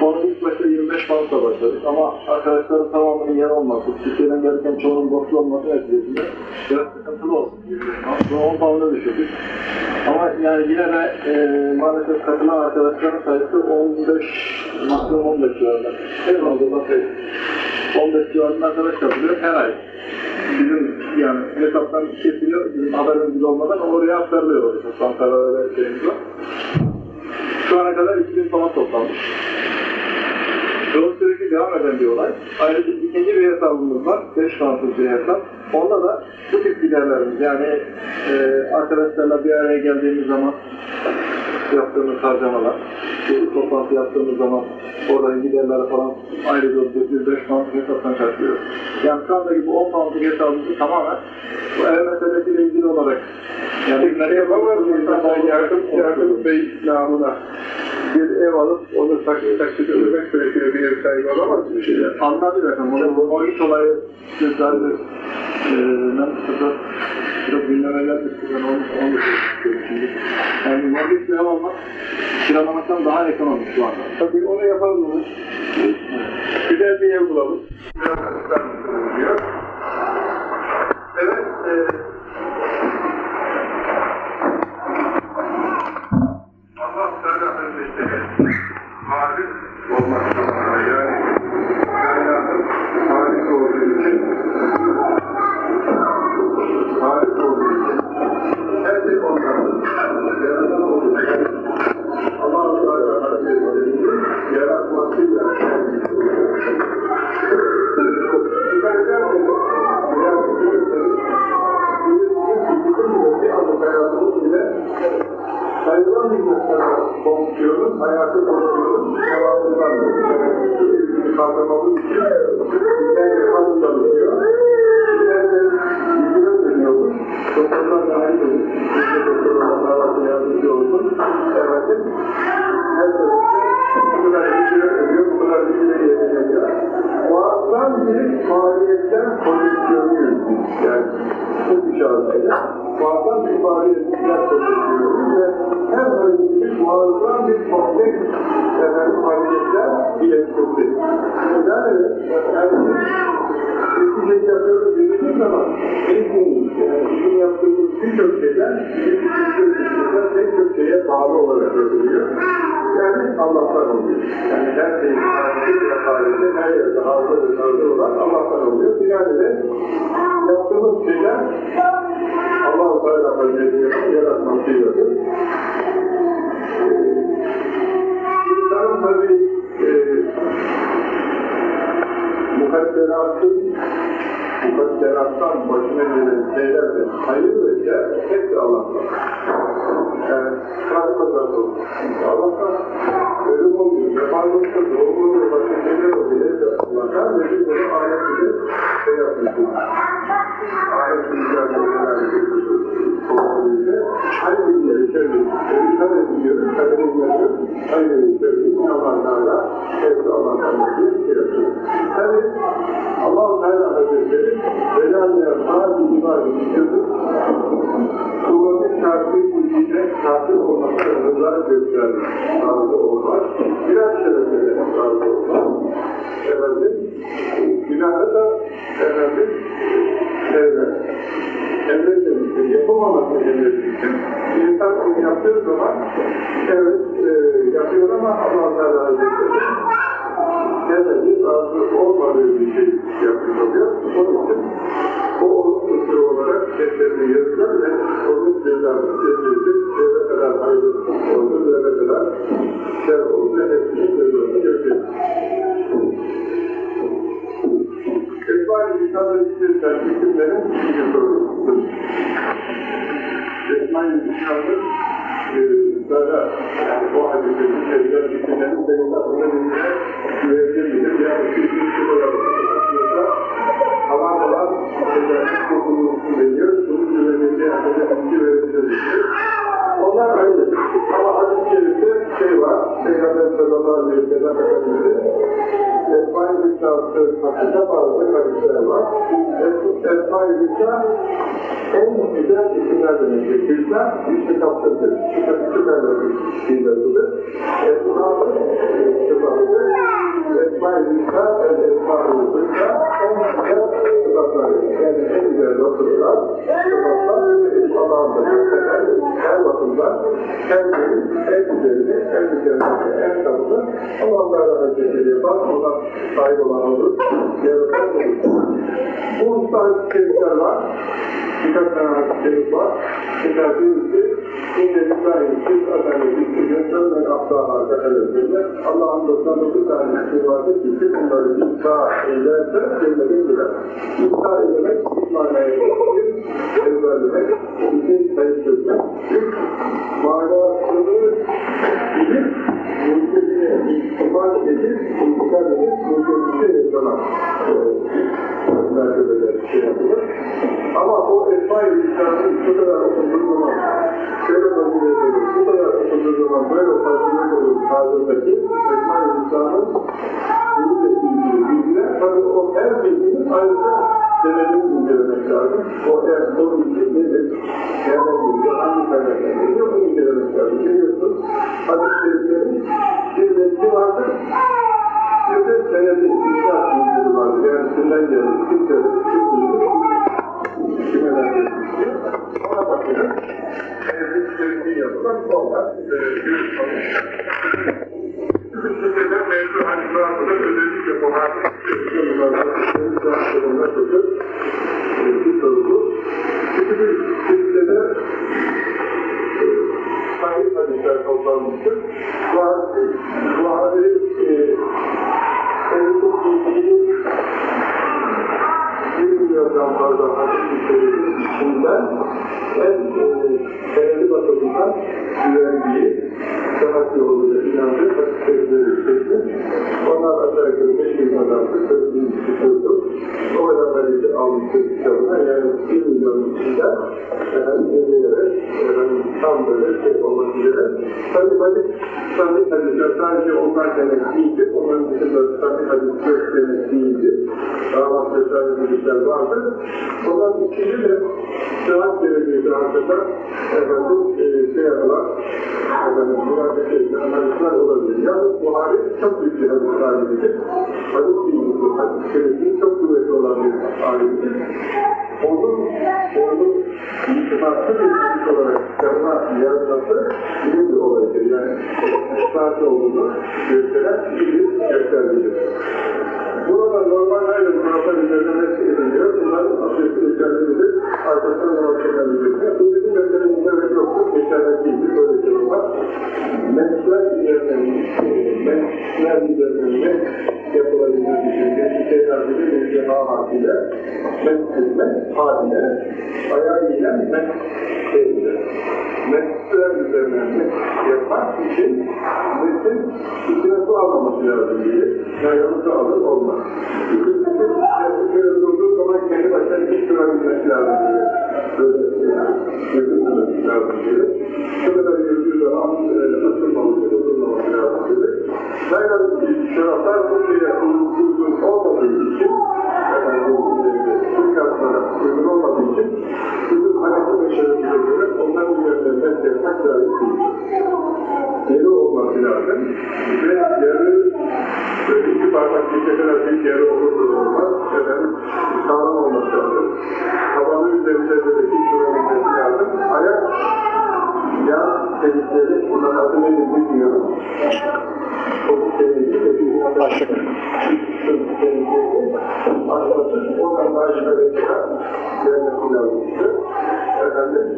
Sonra ilk başta 25 bankla başladık ama arkadaşların tamamının yer olması, Türkiye'den gelirken çoğunun borçlu olması neticesinde biraz sıkıntılı olsun. 25 bank. Sonra 10 pound'a düşürdük. Ama yani yine de e, maalesef katılan arkadaşların sayısı 15, maksimum 15 civarında. En da şey, 15 civarında arkadaş katılıyor her ay. Bizim yani hesaptan kesiliyor, bizim haberimiz olmadan oraya aktarılıyor o hesap. Ankara'da ve şeyimiz var. Şu ana kadar 2000 falan toplanmış. Sürekli devam eden bir olay. Ayrıca ikinci bir hesabımız var. 5 fransız bir hesap. Onda da bu tip giderlerimiz yani e, arkadaşlarla bir araya geldiğimiz zaman yaptığımız harcamalar, bu toplantı yaptığımız zaman oradaki giderleri falan ayrı bir 105 fransız hesaptan karşılıyoruz. Yani şu andaki bu 10 fransız hesabımızı tamamen bu ev meselesiyle ilgili olarak yani nereye Yapamaz mı insanlar yardım, yardım bey namına bir ev alıp onu taksit taksit ödemek suretiyle bir ev sahibi olamaz mı? Şey? Anladı efendim. Onu, o sizlerle e, ben kısa çok gündeme gelmişti. Ben onu, onu da söylüyorum şimdi. Yani mortgage bir ev almak kiralamaktan daha ekonomik şu anda. Tabii onu yapalım mı? Güzel bir ev bulalım. Biraz kısıtlar diyor. Evet, e, İsimler, isimlerin ikinci sorusudur. Esma-i İsa'nın miktarda yani o hadislerin şeyler bitirmenin senin aklına birine güvenilir yani bir kişi olarak tutuyorsa alan alan şeylerin topluluğunu veriyor, bunu güvenildiği hakkında bilgi verebilir. Onlar ayrı. Ama hadis-i şerifte şey var, Peygamber sallallahu aleyhi ve sellem Efendimiz'in Esma-i Hüsna'sı hakkında bazı hadisler var. Esma-i Hüsna en güzel isimler demektir. Hüsna bir kitaptır. Kitap süperdir. Bildirdir. Esma'nın sıfatıdır. Esma-i Hüsna, Esma-i Hüsna en güzel sıfatlar. Yani en güzel noktalar, sıfatlar Allah'ın her bakımdan kendini, en güzelini, en güzelini, en tanını Allah'ın Hazretleri yapar. Ona sahip olan olur. Yaratan olur. Bu usta şerifler var. Birkaç tane hadislerimiz var. Mesela birisi İnne lillahi siz adamı bitirin, ve abdaha tekelefirle Allah'ın 99 tane ismi vardır siz bunları imta ederse cennetin girer. Edemek, bir manaya gelir, ezberlemek, sayı çözmek. Üç, manasını bilip, istifade edip, intikal edip, mülkesine yaşamak. Mertebede şey yapılır. Ama o Esma-i Hüsna'nın bu kadar okunduğu zaman, şöyle fazilet olur, bu kadar okunduğu zaman böyle fazilet olur tarzındaki Esma-i Hüsna'nın bunu tabii o her bilginin ayrıca senedini incelemek lazım. O eğer o bilgi nedir, nereden geliyor, hangi kaynaktan geliyor, bunu incelemek lazım. Biliyorsunuz, hadis-i bir metni vardır, bir de senedi, İslam bilgileri vardır. Yani kimden gelmiş, kim söylemiş, kim duymuş, kime vermiştir. Ona bakıyoruz. Evliliklerini yapılan onlar bir sonuç. Türkiye'de mevzu hani bazıda özellikle bu hadis konular çocuk bir soru. Çünkü bir Türkiye'de sahip hadisler toplanmıştır. Bu hadis, bu hadis çok ilgili bir milyondan fazla hadis içinden en değerli bakımından güvenliği, sanat yoluyla inandığı hadisleri seçti. Onlar aşağı yukarı 5 milyondan 4 bin tutuyordu. O kadar hadisi almıştı kitabına. Yani 1 milyon içinden efendim dinleyerek efendim, tam böyle şey olmak üzere. Tabi hadis, sahih hadisler sadece onlar demek değildir. Onların dışında sahih hadis yok demek değildir. Hadisler vardır. Onların içinde de sıhhat derecesi hakkında efendim e, şey yapılan efendim müracet edilen hadisler olabilir. Yalnız Buhari çok büyük bir hadis alimiydi. Hadis bilgisi, hadis şerifi çok kuvvetli olan bir alimiydi. Onun, onun itimatlı bir hadis olarak kitabına yaratması bilim bir olaydır. Yani itimatlı olduğunu gösteren bir göstergedir. Burada normal aynı kurallar üzerine mesle ediliyor. Bunların asıl üzerinde arkasından ortadan ediliyor. Bu bizim mesleğimizde ve yoktur. Geçerli değildir. Böyle bir durum var. Mesler üzerinden, mesler üzerinden yapılabildiği için bir şey harfiyle bir şey harfiyle mesletmek haline ayağıyla mesleğiyle. Mesler üzerinden mes yapmak için mesin içine su almaması lazım diye. Su alır olmaz. İkincisi, şöyle durduğu zaman kendi başına hiç durabilmesi lazım diye. Böyle götürmemesi lazım diye. Şu kadar yürüdüğü zaman ısınmaması, ısınmaması lazım diye. Yaylanı şaraplar bu şeye uygun olmadığı için efendim, Türkatlara uygun olmadığı için bizim hareketi ve şerefine göre onların üzerinde yapmak lazım. Yarı olması lazım ve yarı böyle iki parmak bir kadar büyük yarı olur da olmaz. Efendim, sağlam olması lazım. Tabanın üzerinde hiç durabilmesi lazım. Ayak yağ temizleri, bunlar adı nedir bilmiyorum. O temizliği de bir Aşık. Aşağısı, oradan başka bir çıkar. Yerine kullanmıştı. Efendim,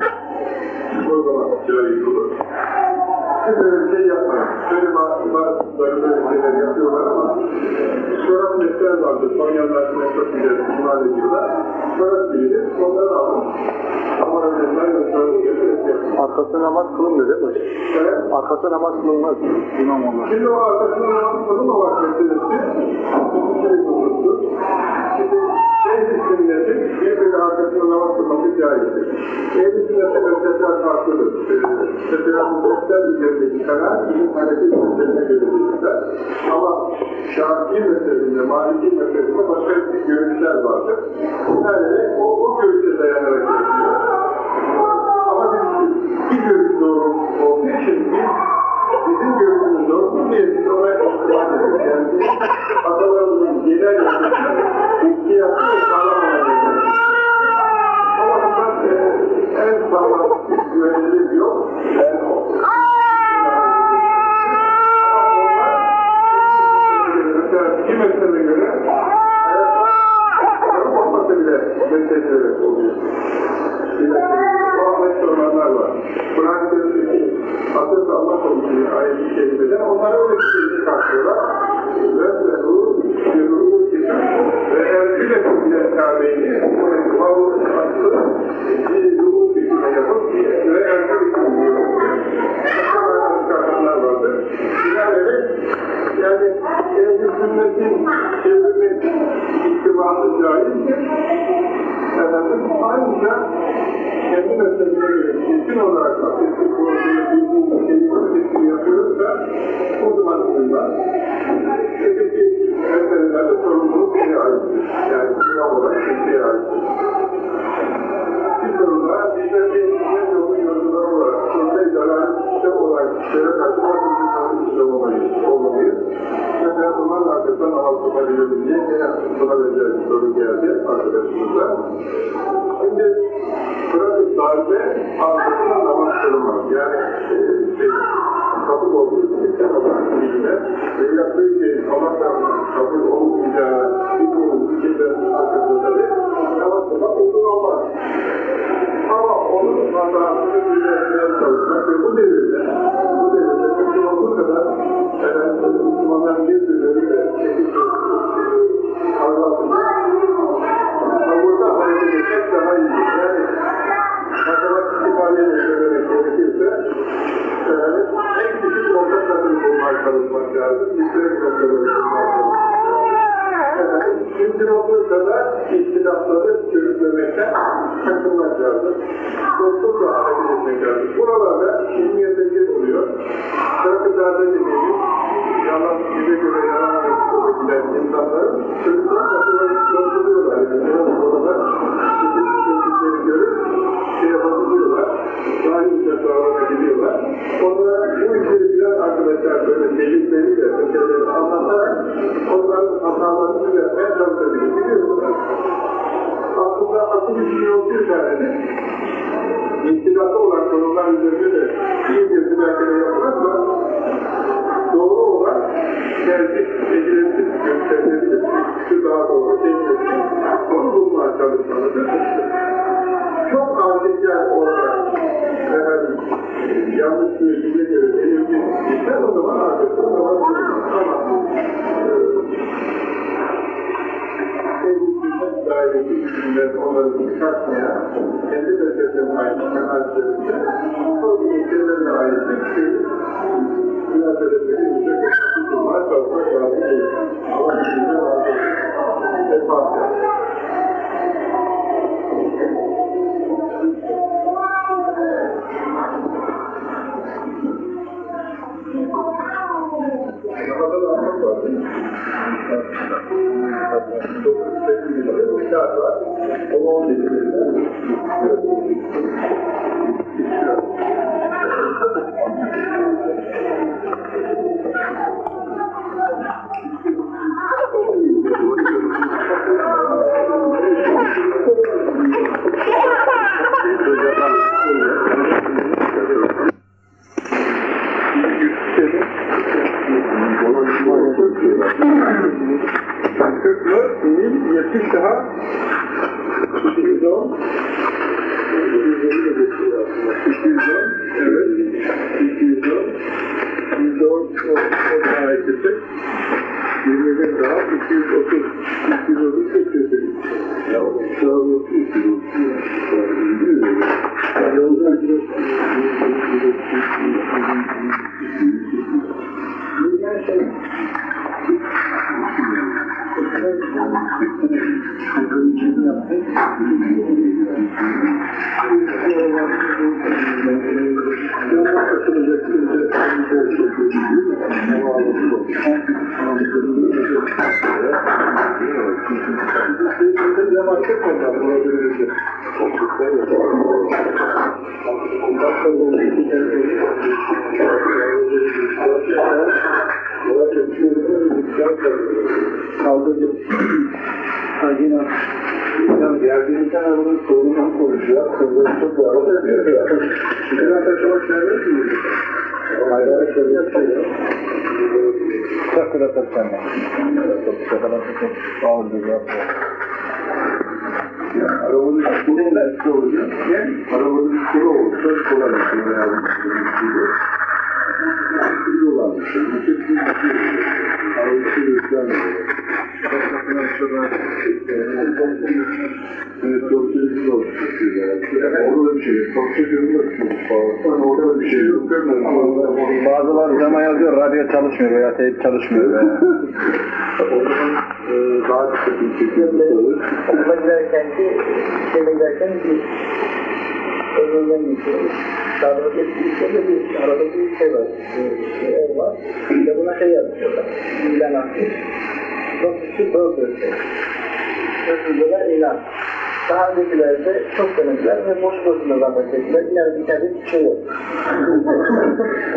o zaman sırayı bulur. Siz öyle bir şey yapmayın. Böyle bazılarında şeyler yapıyorlar ama çorap mesler vardı. Banyanlar çok güzel bunlar ediyorlar. Çorap giyilir. Onları alın. Ama öğretmenler yoksa Arkası namaz kılındı değil mi? Evet. Arkası namaz kılınmaz. İmam onlar. Şimdi o arkasında namaz kılınmamak meselesi. Bu şey konusu. Ehl-i sünnetin birbirine arkasına namaz kılması caizdir. Ehl-i sünnetin mezhepler farklıdır. Mesela mezhepler üzerindeki karar bizim hareket mezhebine göre değildir. Ama Şafii mezhebinde, Maliki mezhebinde başka görüşler vardır. Yani o, o görüşe dayanarak yapıyor. Ama bir, bir görüş doğru olduğu için biz görüntünün doğru mu yerinde ona itibar edildi. Atalarımızın genel yapısını ihtiyatı ve sağlam olabildi. Ama bundan en sağlam güvenilir yok, ben o.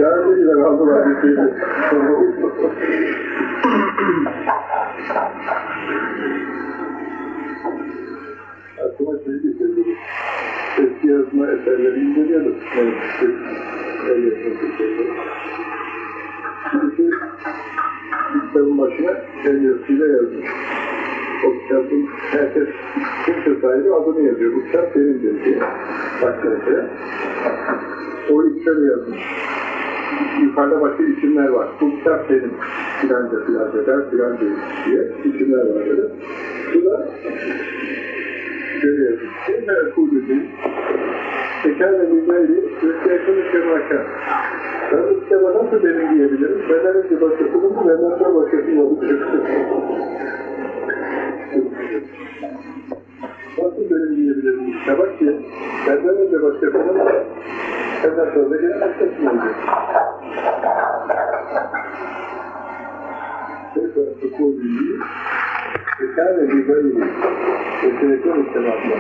Yani güzel aldılar bir şeydi. Aklıma şey getirdi. Eski yazma eserleri inceleyelim. Evet. El yazması eserleri. Çünkü kitabın başına el yazısıyla yazmış. O kitabın herkes kimse sahibi adını yazıyor. Bu kitap benim diyor. Başkası. O içeri yazmış. Yukarıda başka isimler var. Bu kitap benim. Filanca filanca der filanca diye isimler var böyle. Bu da yazmış. Kim mevkulü değil. Teker ve bilmeyi Türkiye'nin şemaka. Ben bu kitaba nasıl benim diyebilirim? Benden önce başkasının, benden sonra başkasının olacak. Nasıl benim diyebilirim bu kitaba ki? Benden önce başkasının, benden sonra da gene başkasının olacak. Tekrar sukul bilgi, teker ve bilmeyi Yetenekler istemakla.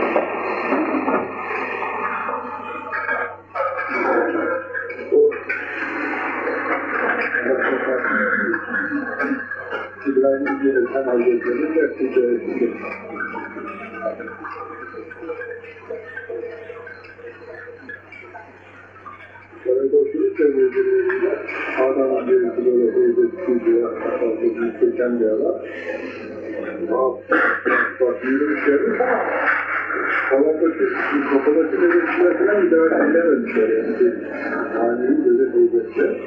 O İbrahim İzmir'in hem Hazretleri'nin de ticaretinde. Devletleriyle Adana Devleti böyle evde tutucuya fazla büyük çeken bir adam. Bak yürümüş gelmiş ama Kavakası, kafadaki nöbetçiler falan idare edilememişler yani. Hanenin böyle nöbette.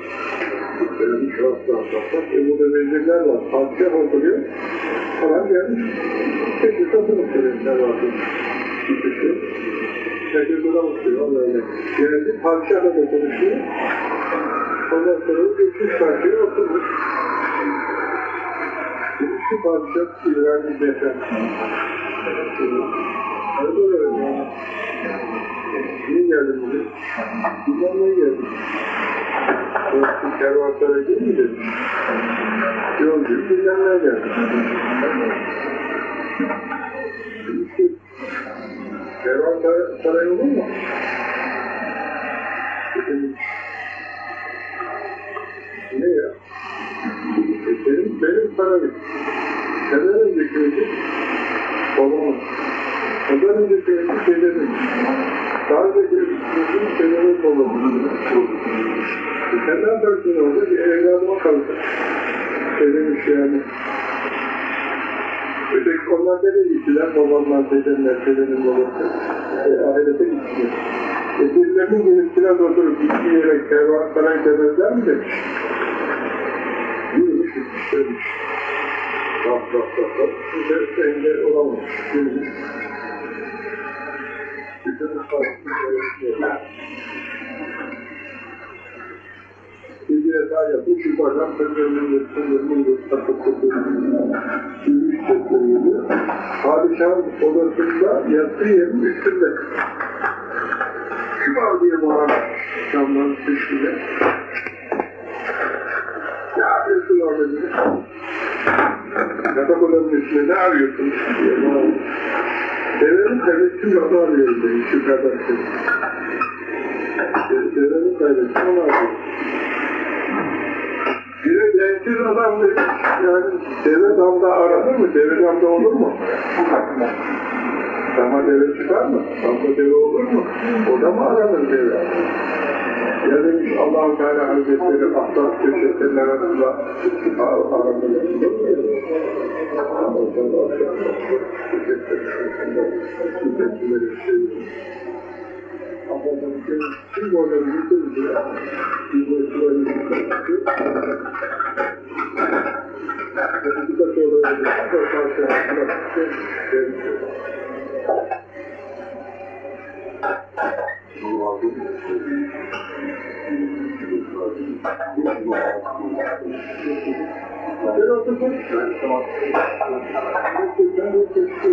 Böyle bir şurası atlatmak. E burada meclisler var. Padişah ortalıyor. Falan gelmiş. Peki satılık söylemler vardı. Çıkışı. Herkes ona bakıyor. Allah öyle. Geldi. Padişahla da konuşuyor. Ondan sonra geçmiş karşıya oturmuş. Ki padişah İbrahim Beyefendi. Öyle öyle. Niye geldin bugün? Bilmem ne kervansaraya değil mi dedim. Yolcuyum bilmem ne geldim. İşte kervansaray olur mu? Ne ya? E benim, benim sarayım. Önceki önce babamın. Ondan önceki önce dedemin. Daha önce dedemin babamın. Senden dört sene oldu bir evladıma kaldı. Dedemiş yani. Öteki onlar nereye gittiler? Babamlar, dedemler, dedemin babası. E, ahirete gittiler. E, birilerinin gelip biraz oturup gittiği yere kervansaray demezler mi demiş. Yürümüş demiş. Bak bak bak bak. Bize engel olamamış. Şimdi. Bütün farklı şeyler. Bir hata yapıp yukarıdan pencerenin pencerenin takıp takıp yürüyüş sesleriyle padişahın odasında yattığı yerin üstünde. Kim var diye bağırmış camların dışında. Ne yapıyorsun orada dedi. Yatak odanın üstünde ne arıyorsun diye bağırmış. Devenin tebessüm onu arıyorum demiş yukarıdan ses. Devenin tebessüm onu arıyorum. Bir de densiz adam demiş, yani deve damda aranır mı? Deve damda olur mu? Dama deve çıkar mı? Damda deve olur mu? O da mı aranır deve? Ya demiş Allah-u Teala Hazretleri Ahlat köşesinin arasında aranır. Ama o zaman Ahlat köşesinin arasında sürekli şey Allah'ın kim orada bir şey bir de şurayı bir bu da sonra da karşılaşmak Ben orada konuşuyorum. Tamam. Ben de keşke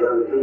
ben de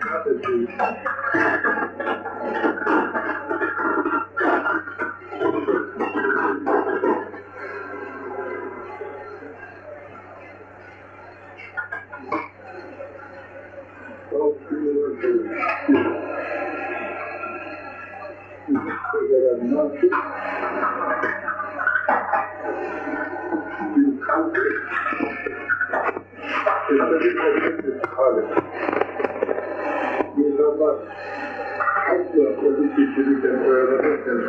Belirli zamanında şöyle yapmış. İnsanlar asla onu geçirirken öğrenirken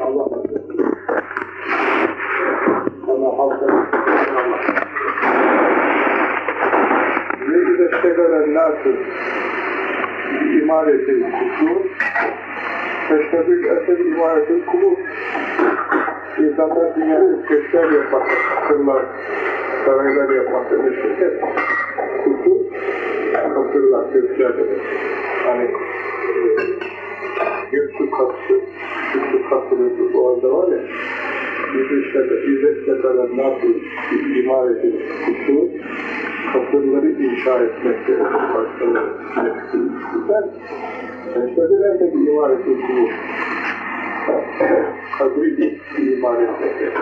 Allah Allah halka ve güneştegelen nasıl imareti kutlu. Teştebük eser imareti kulub İnsanlar dünyada köşkler yapmak, kırlar, saraylar yapmak demiştir. Kutu, kapırlar, köşkler demek. Hani e, Göktürk kapısı, Göktürk kapısı bu arada var ya, İzzet kadar nasıl imareti kutu, kapıları inşa etmekte başkaları. Güzel. Teştebük de bir imareti kutu kabri iman etmek.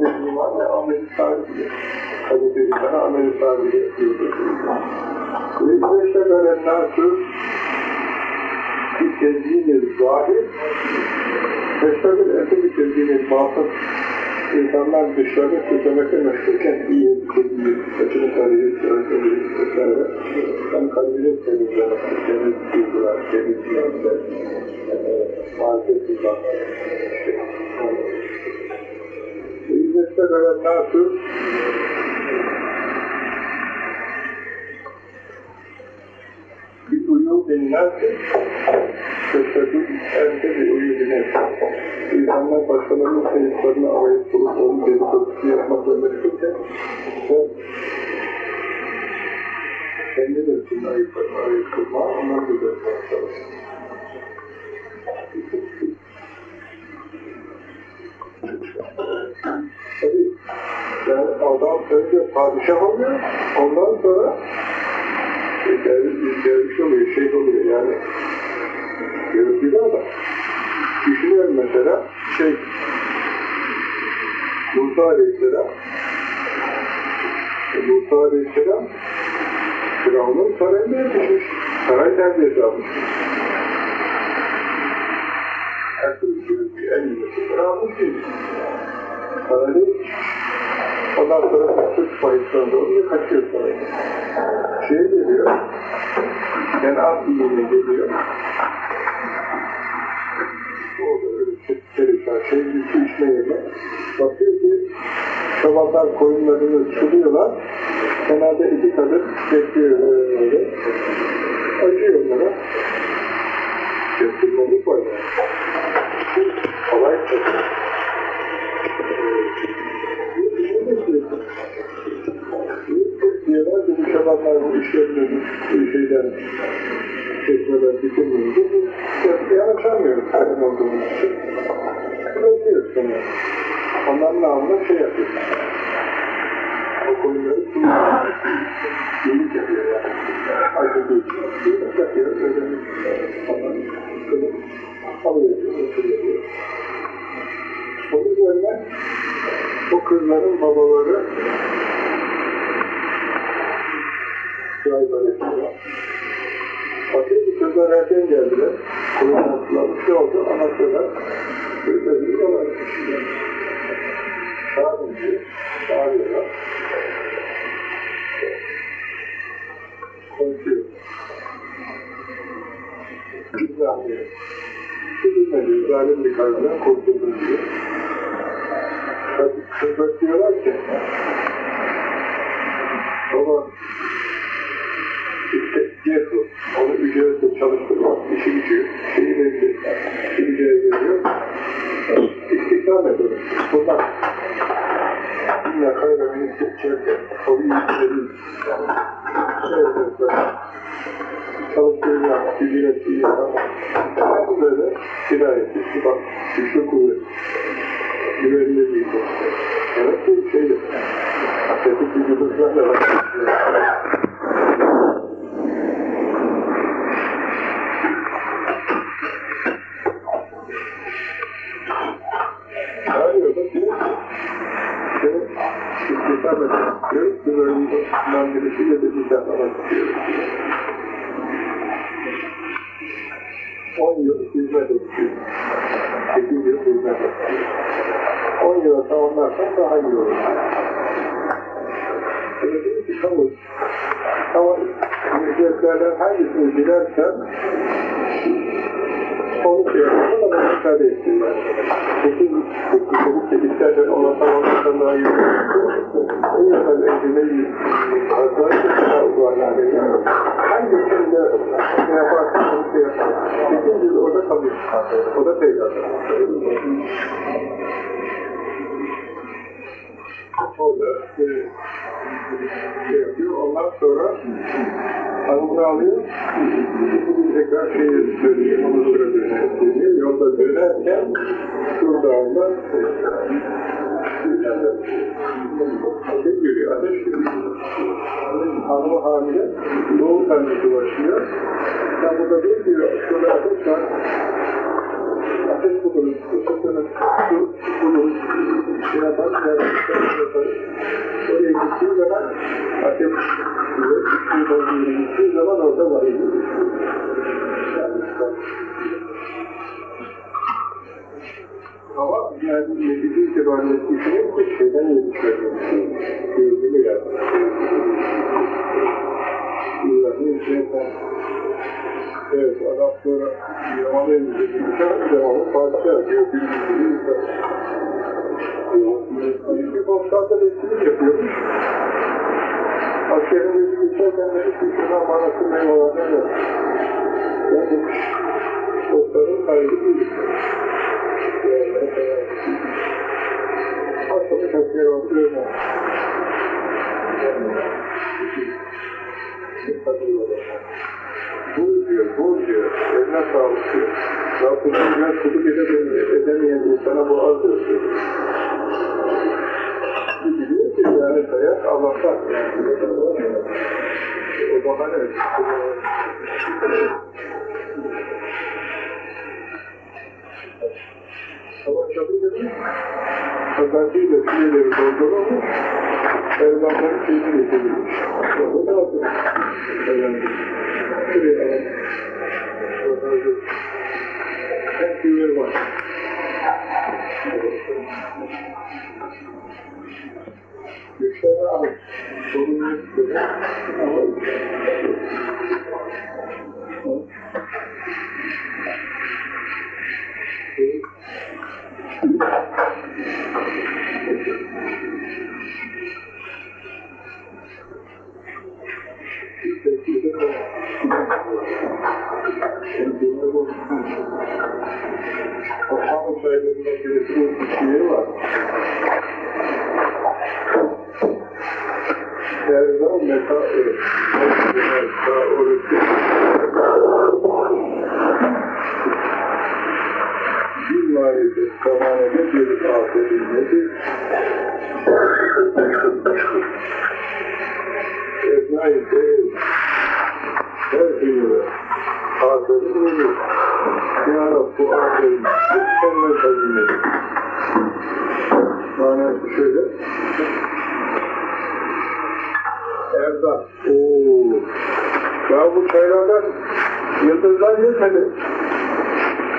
Kabri iman ve amel sahibi. Bir insana amel sahibi yapıyordur. Ve işte böyle nasıl bir tezgini zahir, Teştabül ete bir tezgini batıl. İnsanlar dışarı kötümekle meşgulken iyi, iyi, saçını tarayıp, öldürüp, vesaire. Ben kalbini temizlemek, temiz duygular, temiz niyetler, marifet duygular. İzzette veren nasıl? Bir uyu dinlerse, Teşekkür elde bir uyu dinlerse. İnsanlar başkalarının sayıklarını arayıp bulup onun dedikodusu yapmakla meşgulken, sen kendi nefsinin ayıplarını arayıp bulma, ondan güzel yani adam önce padişah oluyor, ondan sonra derviş oluyor, şey oluyor yani. Görüntülü adam. Düşünüyorum mesela, şey, Musa Aleyhisselam, Musa Aleyhisselam, Firavun'un sarayında yetişmiş, saray terbiyesi almış. Her türlü Sarayda yetişmiş. Ondan sonra Türk bayısından doğru kaçıyor sarayda. Şey geliyor, yani bir yerine geliyor. Orada öyle perişan şey, su içme yerine. Bakıyor ki çobanlar koyunlarını suluyorlar. Kenarda iki kadın bekliyor öyle. Acıyor onlara. Götürmelik var Kolay tabii. Diyorlar ki bu bu şeyden, çekmeden bitirmeyince biz yanaşamıyoruz kadın olduğumuz için. Bırakıyoruz seni. Onların namına şey yapıyor. O konuları sunuyor. Yenik yapıyor yani. Acı değil. Yenik yapıyor. Ödemiş. Ondan kılıp alıyor. Oturuyor. Üzerine o kızların babaları Şahitler ettiler. Ki kızlar erken geldiler. Attılar. Bir şey oldu. Anlatıyorlar. Kızlar bir yola gitmişler. Çağırın diyor. Çağırıyorlar. Konuşuyor. Güzel diyor. Sizinle diyor. Zalim bir karından kurtuldun diyor. Kızlar diyorlar ki Baba işte Cezru, onu ücretle çalıştırmak, işi gücü, şeyi belli, gücüne veriyor. İstihdam ediyor. Bunlar dünya kayra beni seçerken, iyi güzeli, şey yapıyorlar. Çalıştırıyor, ücret iyi ama hep böyle dirayet etti. Bak, güçlü kuvvet, güvenilir bir bir şey. Atletik. Arıyor da diyor ki, senin istihdam etmek istiyoruz, bir bölümden birisiyle de istihdam istiyoruz. 10 yıl hizmet ediyor. 8 yıl hizmet ediyor. 10 yıla Öyle değil ki kabul. Ama ücretlerden hangisini dilersen onu yapalım da ben müsaade ettim ben. Sekiz çocuk da istersen ona tamamlarsan daha iyi olur. İyi efendim, eğitime hazırlayıp daha uzarlar. Hangisini de ne yaparsan onu yaparsın. Sekiz yıl orada kalıyor. O da peygamber. Orada e, şey yapıyor. Ondan sonra hanımını alıyor. Tekrar şey söylüyor. Onu söylüyor. Yolda dönerken şurada ateş görüyor. Ateş görüyor. Hanımı hamile. Doğum sancısı başlıyor. Ben burada değil diyor. Şurada ateş var. Ateş buluruz. Isıtırız. Su buluruz. Şey yapar. Yaparız. Oraya gittiği zaman ateş bulur. Su dolduğu gittiği zaman orada var. Ama yani yediği itibariyle düşünüp bir şeyden yetişmediğim gördüğümü yaptım. Allah'ın içinden Evet, adam sonra Yaman'a inecek bir tane Yaman'ın padişahı diyor, bir bir bostada resmini yapıyormuş. Askerin gözü geçerken dedi ki şuna manası meyvelerden yok. Ben demiş, dostların kaybı değil. Aslında çok yer oldu, Bul diyor, bul diyor, eline sağlık diyor. Rabbinin biraz kutluk edemeyen, edemeyen insana bu azdır diyor. Biliyor ki Yani dayak Allah'tan. O zaman evet. Sabah çalışıyorum. Kazançıyla sinirleri doldurulmuş. Evlatların şeyini getirilmiş. Sonra ne yapıyor? Efendim, şuraya alalım. Sonra da- Hep güveri var. Güçleri al. Sorun yok. böyle. Ama Osmanlı sayılarında Meta, Meta, Meta, Meta, Meta, Meta, Bir marifet zamanında bir afetilmesi. Esna-i Seyyid. Her şeyle afetilmesi. Ya Rabbi aferin. Mükemmel hazine. Manası şöyle. Erdal. Oo. Ya bu çaylardan yıldızlar yetmedi.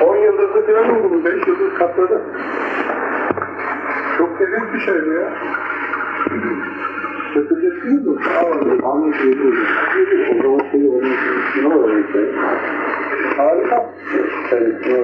10 yıldızlı falan oldu bu. 5 yıldız katladı. Çok temiz bir şey bu ya. Sökeceksiniz mi? Aa, anlaşılıyor. O zaman şeyi olmuş. Ne olur şey? Harika. Evet, ne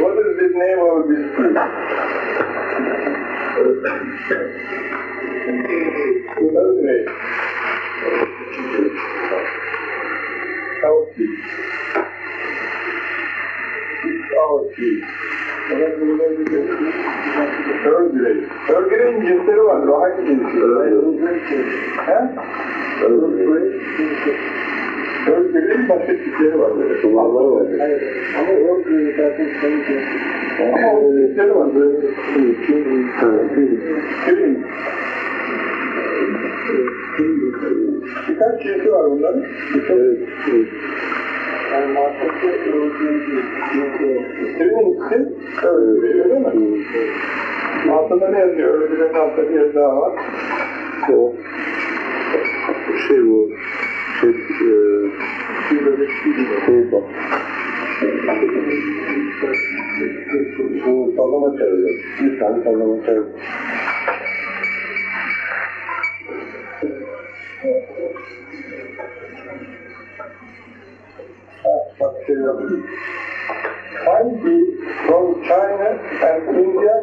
What is the name of this priest? Cultivate. Kauti. Third grade. Third grade जिससे वो Third grade. Örgüley'in başka cinsleri var. Böyle. Kullanları var. Hayır. Ama örgüley zaten sayıcı. Ama onun cinsleri var. Böyle. Kirin. Birkaç cinsi var bunların. Evet. Yani markette için örgüley değil mi? Altında ne yazıyor? Örgülerin altında bir yazı daha var. O şey bu şey eee Bir bölü iki gibi. şey bak. Bu sallama çağırıyor. Bir tane sallama çağırıyor. Bak şey yapayım. Hangi from China and India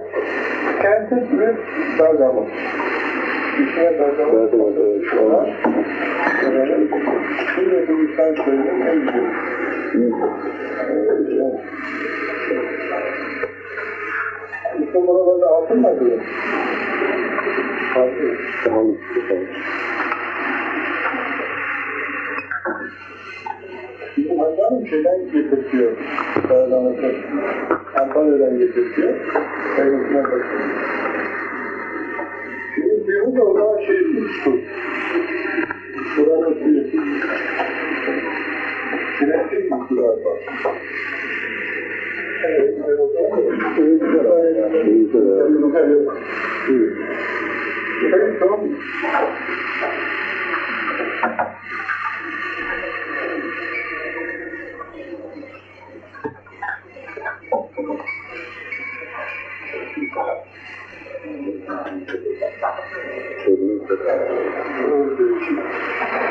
canted with bergamot? Bergamot, evet, şu an. Şöyle bir misal söyleyeyim en güzel. İşte altın var diyor. Altın. Tamam. Bizim hacılarım şeyden getirtiyor. Antalya'dan getirtiyor. Sevgisine bakıyor. Şimdi suyumuz da o zaman şey su. Buranın suyu. Güneşli bir su galiba. Evet,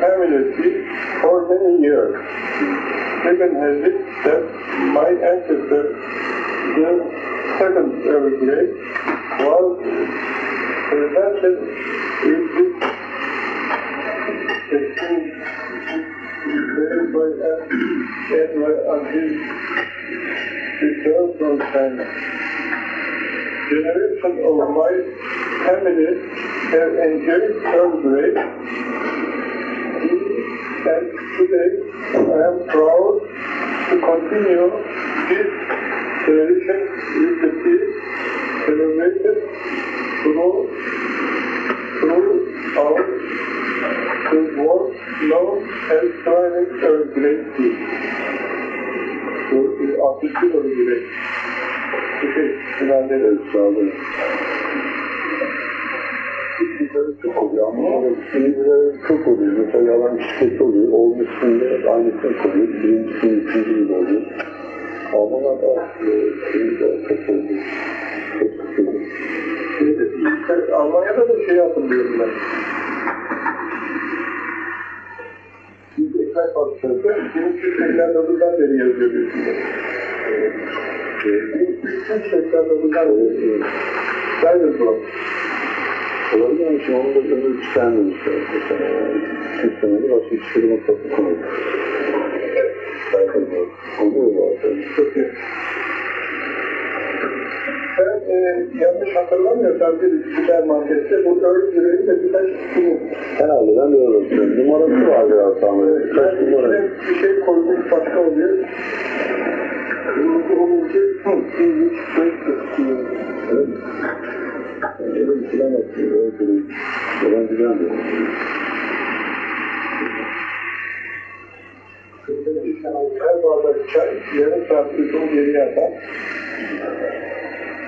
family for many years. Even has it that my ancestor, the second Earl Grey, was presented in this very by Edward until return from China generation of my family have enjoyed Earl Grey. And today I am proud to continue this tradition with the tea celebrated through, throughout the world known as thriving Earl Grey tea. Bu bir. Şey, ben de Evet, sağ olun. Bizlere çok oluyor ama bizlere çok oluyor. Mesela yalan şirket oluyor. Üstünde aynısını koyuyor. Birincisinin ikinci gibi oluyor. Almanlar da e, bizlere çok oluyor. Çok sıkıntı. Şey, Almanya'da da şey hatırlıyorum ben. Biz ekmek fabrikası 1389'dan beri yazıyor üstünde. 1389'dan beri yazıyor. Cyberpunk. Olabilir mi? Şimdi onun da ömür tükenmemişler. Mesela sistemini başka bir satın koyuyor. Belki de oluyor bazen. Ben e, yanlış hatırlamıyorsam bir süpermarkette bu Earl Grey'in de birkaç ismi Herhalde ben de öyle düşünüyorum. Numarası var biraz ama. Kaç Yani numara? içine bir şey koymuş başka oluyor. Bu olunca hı, ilginç şey tutuyor. Evet. Öyle bir yapıyor. Öyle bir Ben bilmiyorum. Her bardak çay yarım saat uykum geriye atar.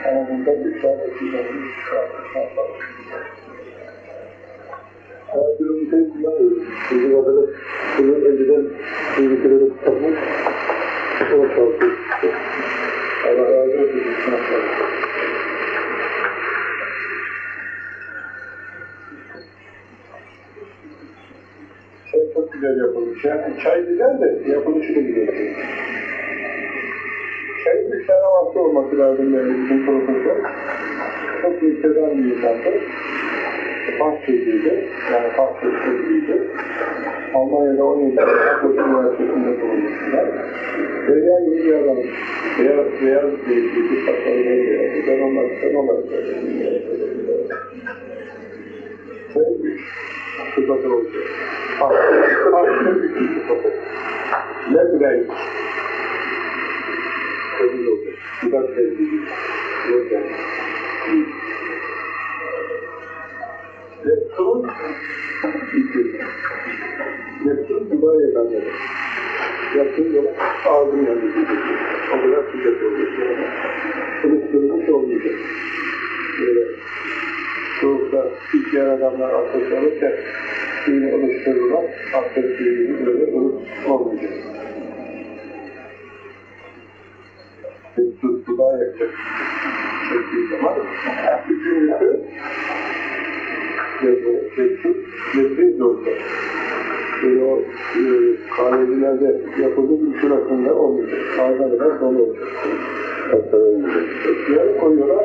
Ama bunda bir saat ötüyorum. Her türlü bir şey kullanıyoruz. Bizim adına bunun önceden bilgileri tutmak o çalışıyor. Allah razı olsun. Yani çay güzel de yapılışı da güzel. Çayın bir tane vakti olması lazım yani bizim profesör. Çok müsteden bir insandı. Fahçeciydi. Yani Fahçeciydi. Almanya'da 10 yıl Frankfurt Üniversitesi'nde bulunmuşlar. Beyaz gibi bir adam. Beyaz, beyaz bir bir saçları beyaz. Ben onlar, ben onları söyledim. Şey, sıfatı oldu. Farklı bir sıfatı. Lebray. Temiz oldu. Dakika sevgili. Yok yani. Neptun. Neptun Dubai'ye gönderdi. Yaptığım zaman ağzım yandı. O kadar sıcak oldu. Kılıçlarımız olmayacak. Böyle soğukta ihtiyar adamlar ateş alırken suyunu ılıştırırlar. Ateş suyunu böyle ılık olmayacak. Su, sudan yakacak. Çektiği zaman üçüncüsü yazı, çekti, nefes olacak. Böyle o e, kahvelilerde yapıldığı bir sırasında olmayacak. Ağzına kadar dolu olacak. Hatta olmayacak. Suya koyuyorlar.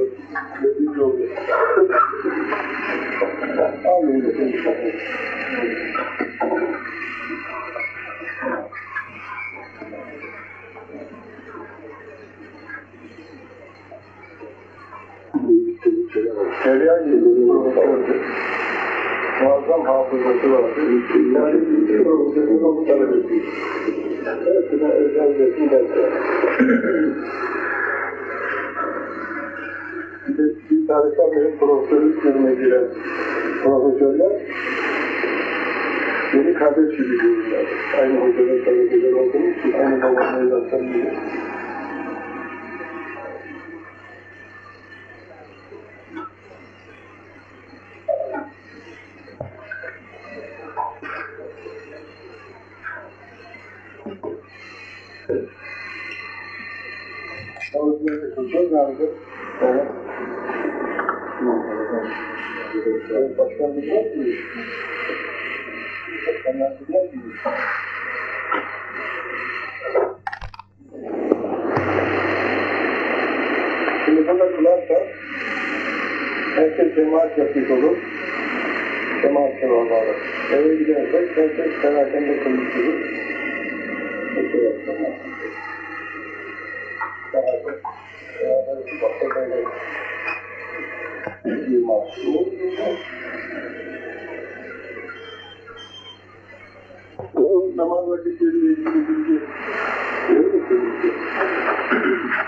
İstersen. Lezzetli oluyor. Amin. Ceryan gibi. Muazzam hafızası vardı. Yani bir profesörün onu talep ediyor. Hepsine özel resim dersi. Tarihten beri profesörlük bölümüne giren profesörler beni kardeş gibi görürler. Aynı hocada talebeler olduğum için aynı babamla zaten biliyorum. Çalışmaya kılacağız nerede? Evet. Başkan bilmez miyiz? Başkanlar bilmez miyiz? Şimdi burada kılarsa herkes cemaat yapmış olur. Cemaat sevabı Eve gidersek herkes perakende kılmış olur. Peki yapsana. Beraber, beraber bir bakta böyle bir mahsul. O namaz vakitleriyle ilgili bilgi verir misiniz? Şuraya